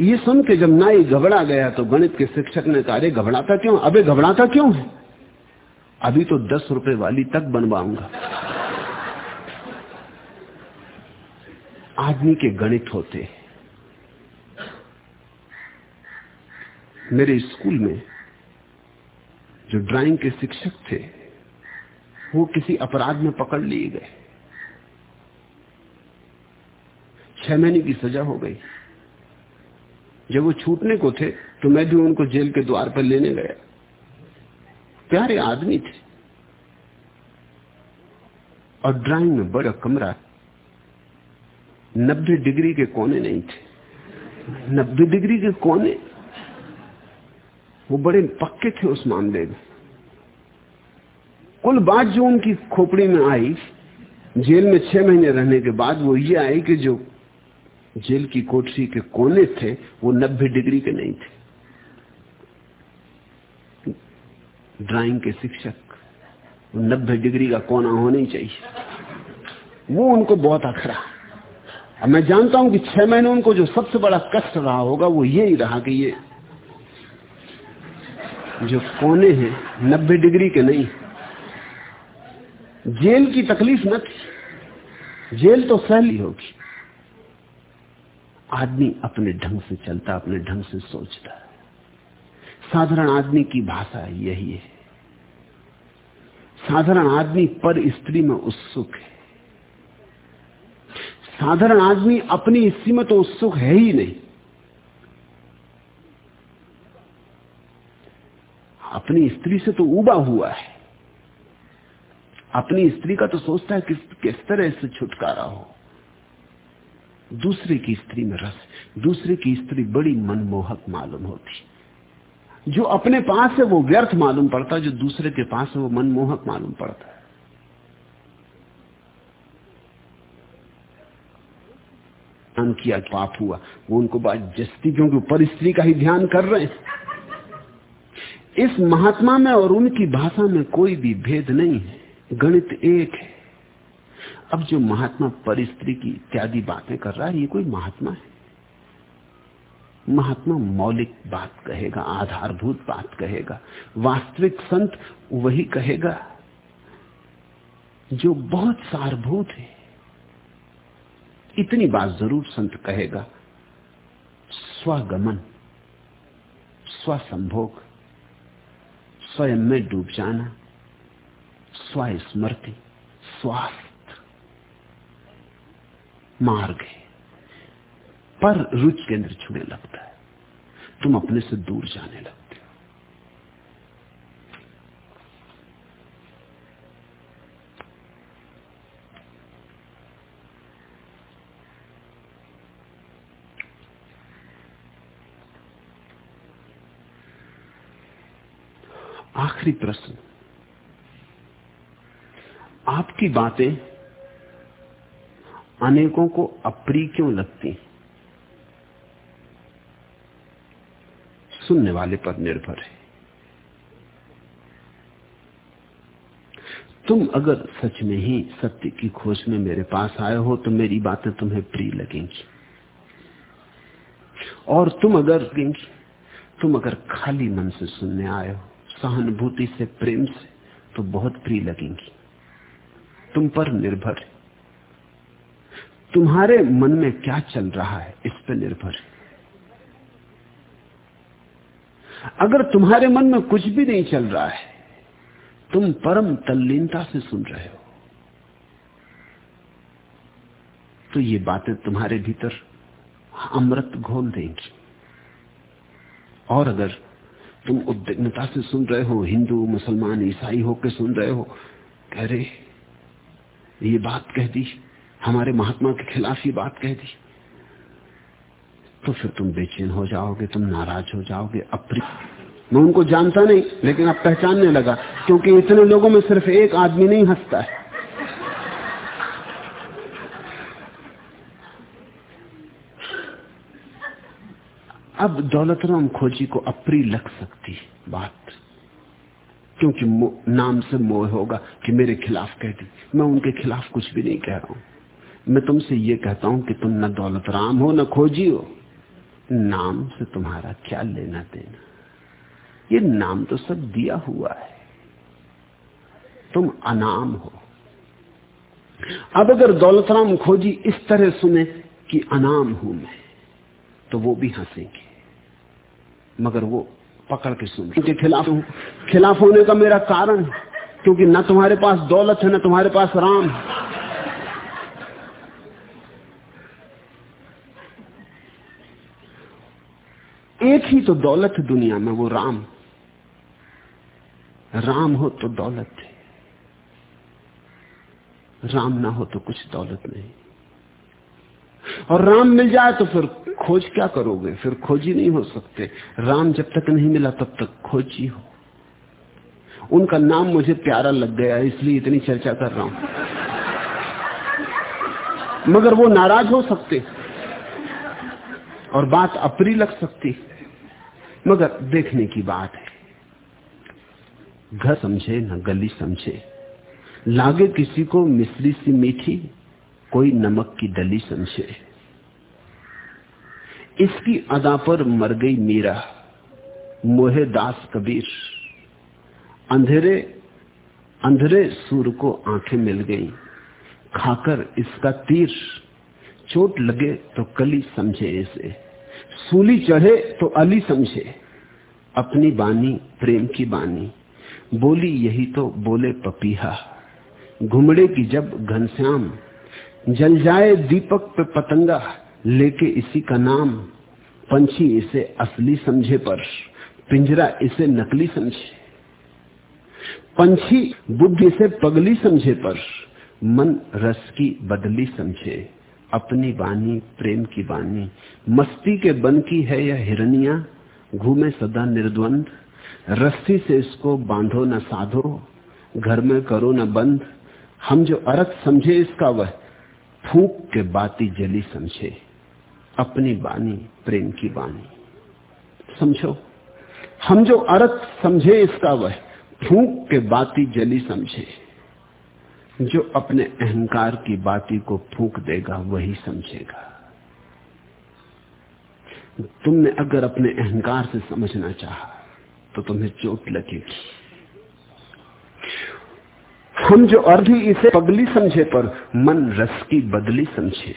ये सुन के जब नाई घबरा गया तो गणित के शिक्षक ने कहा, अरे, घबराता क्यों? अबे, घबराता क्यों है? अभी तो दस रुपए वाली तक बनवाऊँगा। आदमी के गणित होते मेरे स्कूल में जो ड्राइंग के शिक्षक थे, वो किसी अपराध में पकड़ लिए गए। छह महीने की सजा हो गई। जब वो छूटने को थे तो मैं भी उनको जेल के द्वार पर लेने गया। प्यारे आदमी थे। और ड्राइंग में बड़ा कमरा नब्बे डिग्री के कोने नहीं थे। नब्बे डिग्री के कोने। वो बड़े पक्के थे उस मामले में। कुल बात जो उनकी खोपड़ी में आई, जेल में छह महीने रहने के बाद वो ये आई कि जो जेल की कोठरी के कोने थे, वो नब्बे डिग्री के नहीं थे। ड्राइंग के शिक्षक, नब्बे डिग्री का कोना होना ही चाहिए। वो उनको बहुत अखरा। अब मैं जानता हूँ कि छह महीने उनको जो सबसे बड़ा कष्ट रहा होगा, वो यही रहा कि ये जो कोने हैं, नब्बे डिग्री के नहीं। जेल की तकलीफ़ न थी। जेल तो सहली होगी। आदमी अपने ढंग से चलता, अपने ढंग से सोचता साधारण आदमी की भाषा यही है। साधारण आदमी पर स्त्री में उत्सुक है। साधारण आदमी अपनी स्त्री में तो उत्सुक है ही नहीं। अपनी स्त्री से तो उबा हुआ है। अपनी स्त्री का तो सोचता है किस किस तरह से छुटकारा हो। दूसरे की स्त्री में रस, दूसरे की स्त्री बड़ी मनमोहक मालूम होती। जो अपने पास है वो व्यर्थ मालूम पड़ता, जो दूसरे के पास है वो मनमोहक मालूम पड़ता है। किया पाप हुआ, वो उनको बात जस्ती क्योंकि पर स्त्री का ही ध्यान कर रहे हैं। इस महात्मा में और उनकी भाषा में कोई भी भेद नहीं है। गणित एक है। अब जो महात्मा पर स्त्री की इत्यादि बातें कर रहा है, ये कोई महात्मा है? महात्मा मौलिक बात कहेगा, आधारभूत बात कहेगा, वास्तविक संत वही कहेगा, जो बहुत सारभूत है। इतनी बात ज़रूर संत कहेगा, स्वगमन, स्वसंभोग, स्वयं में डूब जाना, स्वस्मृति, स्वास्थ्य। मार्ग है। पर रुच केंद्र छूने लगता है। तुम अपने से दूर जाने लगते हो। आखिरी प्रश्न। आपकी बातें अनेकों को अप्रिय क्यों लगती? सुनने वाले पर निर्भर है। तुम अगर सच में ही सत्य की खोज में मेरे पास आए हो तो मेरी बातें तुम्हें प्रिय लगेंगी। और तुम अगर तुम अगर खाली मन से सुनने आए हो, सहानुभूति से, प्रेम से तो बहुत प्रिय लगेंगी। तुम पर निर्भर है। तुम्हारे मन में क्या चल रहा है? इस पर निर्भर है। अगर तुम्हारे मन में कुछ भी नहीं चल रहा है, तुम परम तल्लीनता से सुन रहे हो। तो ये बातें तुम्हारे भीतर अमृत घोल देंगी। और अगर तुम उद्विग्नता से सुन रहे हो, हिंदू, मुसलमान, ईसाई होकर सुन रहे हो, कह रहे, ये बात कह दी। हमारे महात्मा के खिलाफ ये बात कह दी। तो फिर तुम बेचैन हो जाओगे, तुम नाराज़ हो जाओगे अप्रिय मैं उनको जानता नहीं, लेकिन अब पहचानने लगा, क्योंकि इतने लोगों में सिर्फ़ एक आदमी नहीं हंसता है। अब दौलतराम खोजी को अप्रिय लग सकती बात, क्योंकि नाम से मोह होगा कि मेरे खिलाफ कह दी। मैं उनके खिलाफ कुछ भी नहीं कह रहा हूँ। मैं तुमसे ये कहता हूँ कि तुम न दौलत राम हो न खोजी हो। नाम से तुम्हारा क्या लेना देना। ये नाम तो सब दिया हुआ है। तुम अनाम हो। अब अगर दौलतराम खोजी इस तरह सुने कि अनाम हूँ मैं तो वो भी हंसेंगे। मगर वो पकड़ के सुन। के खिलाफ हूँ खिलाफ होने का मेरा कारण क्योंकि ना तुम्हारे पास दौलत है ना तुम्हारे पास राम एक ही तो दौलत है दुनिया में, वो राम। राम हो तो दौलत है। राम ना हो तो कुछ दौलत नहीं। और राम मिल जाए तो फिर खोज क्या करोगे? फिर खोज नहीं हो सकते। राम जब तक नहीं मिला, तब तक खोज ही। हो उनका नाम मुझे प्यारा लग गया, इसलिए इतनी चर्चा कर रहा हूँ। मगर वो नाराज़ हो सकते। और बात अपरी लग सकती। मगर देखने की बात है। घर समझे, न गली समझे। लागे किसी को मिश्री सी मीठी, कोई नमक की दली समझे। इसकी अदा पर मर गई मीरा, मोहे दास कबीर। अंधेरे अंधेरे सूर को आँखें मिल गई। खाकर इसका तीर, चोट लगे तो कली समझे इसे। सूली चढ़े तो अली समझे। अपनी बानी, प्रेम की बानी। बोली यही तो बोले पपीहा। घुमड़े की जब घनश्याम, जल जाए दीपक पे पतंगा, लेके इसी का नाम। पंछी इसे असली समझे पर, पिंजरा इसे नकली समझे। पंछी बुद्धि से पगली समझे पर, मन रस की बदली समझे। अपनी बानी प्रेम की बानी मस्ती के बन की है यह हिरनिया, घूमे सदा निर्द्वंद। रस्सी से इसको बांधो न साधो, घर में करो न बंद। हम जो अर्थ समझे, इसका वह फूक के बाती जली समझे। अपनी बानी प्रेम की बानी समझो? हम जो अर्थ समझे, इसका वह फूक के बाती जली समझे। जो अपने अहंकार की बाती को फूक देगा, वही समझेगा। तुमने अगर अपने अहंकार से समझना चाहा तो तुम्हें चोट लगेगी। हम जो अर्धी इसे पगली समझे पर मन रस की बदली समझे,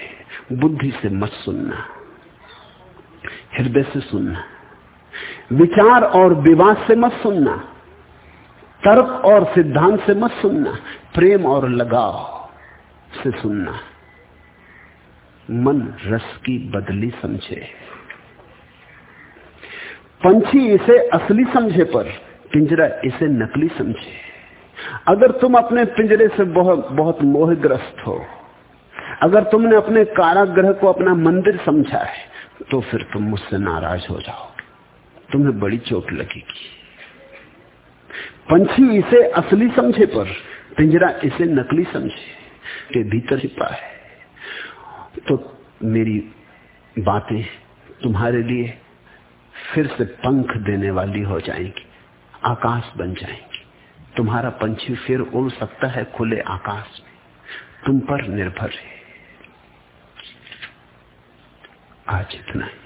बुद्धि से मत सुनना, हृदय से सुनना, विचार और विवाद से मत सुनना, तर्क और सिद्धांत से मत सुनना प्रेम और लगाव से सुनना। मन रस की बदली समझे। पंछी इसे असली समझे पर, पिंजरा इसे नकली समझे। अगर तुम अपने पिंजरे से बहुत बहुत मोहग्रस्त हो, अगर तुमने अपने कारागृह को अपना मंदिर समझा है तो फिर तुम मुझसे नाराज़ हो जाओ। तुम्हें बड़ी चोट लगेगी। पंछी इसे असली समझे पर पिंजरा इसे नकली समझे, के भीतर छिपा है। तो मेरी बातें तुम्हारे लिए फिर से पंख देने वाली हो जाएँगी, आकाश बन जाएँगी। तुम्हारा पंछी फिर उड़ सकता है खुले आकाश में। तुम पर निर्भर है। आज इतना ही।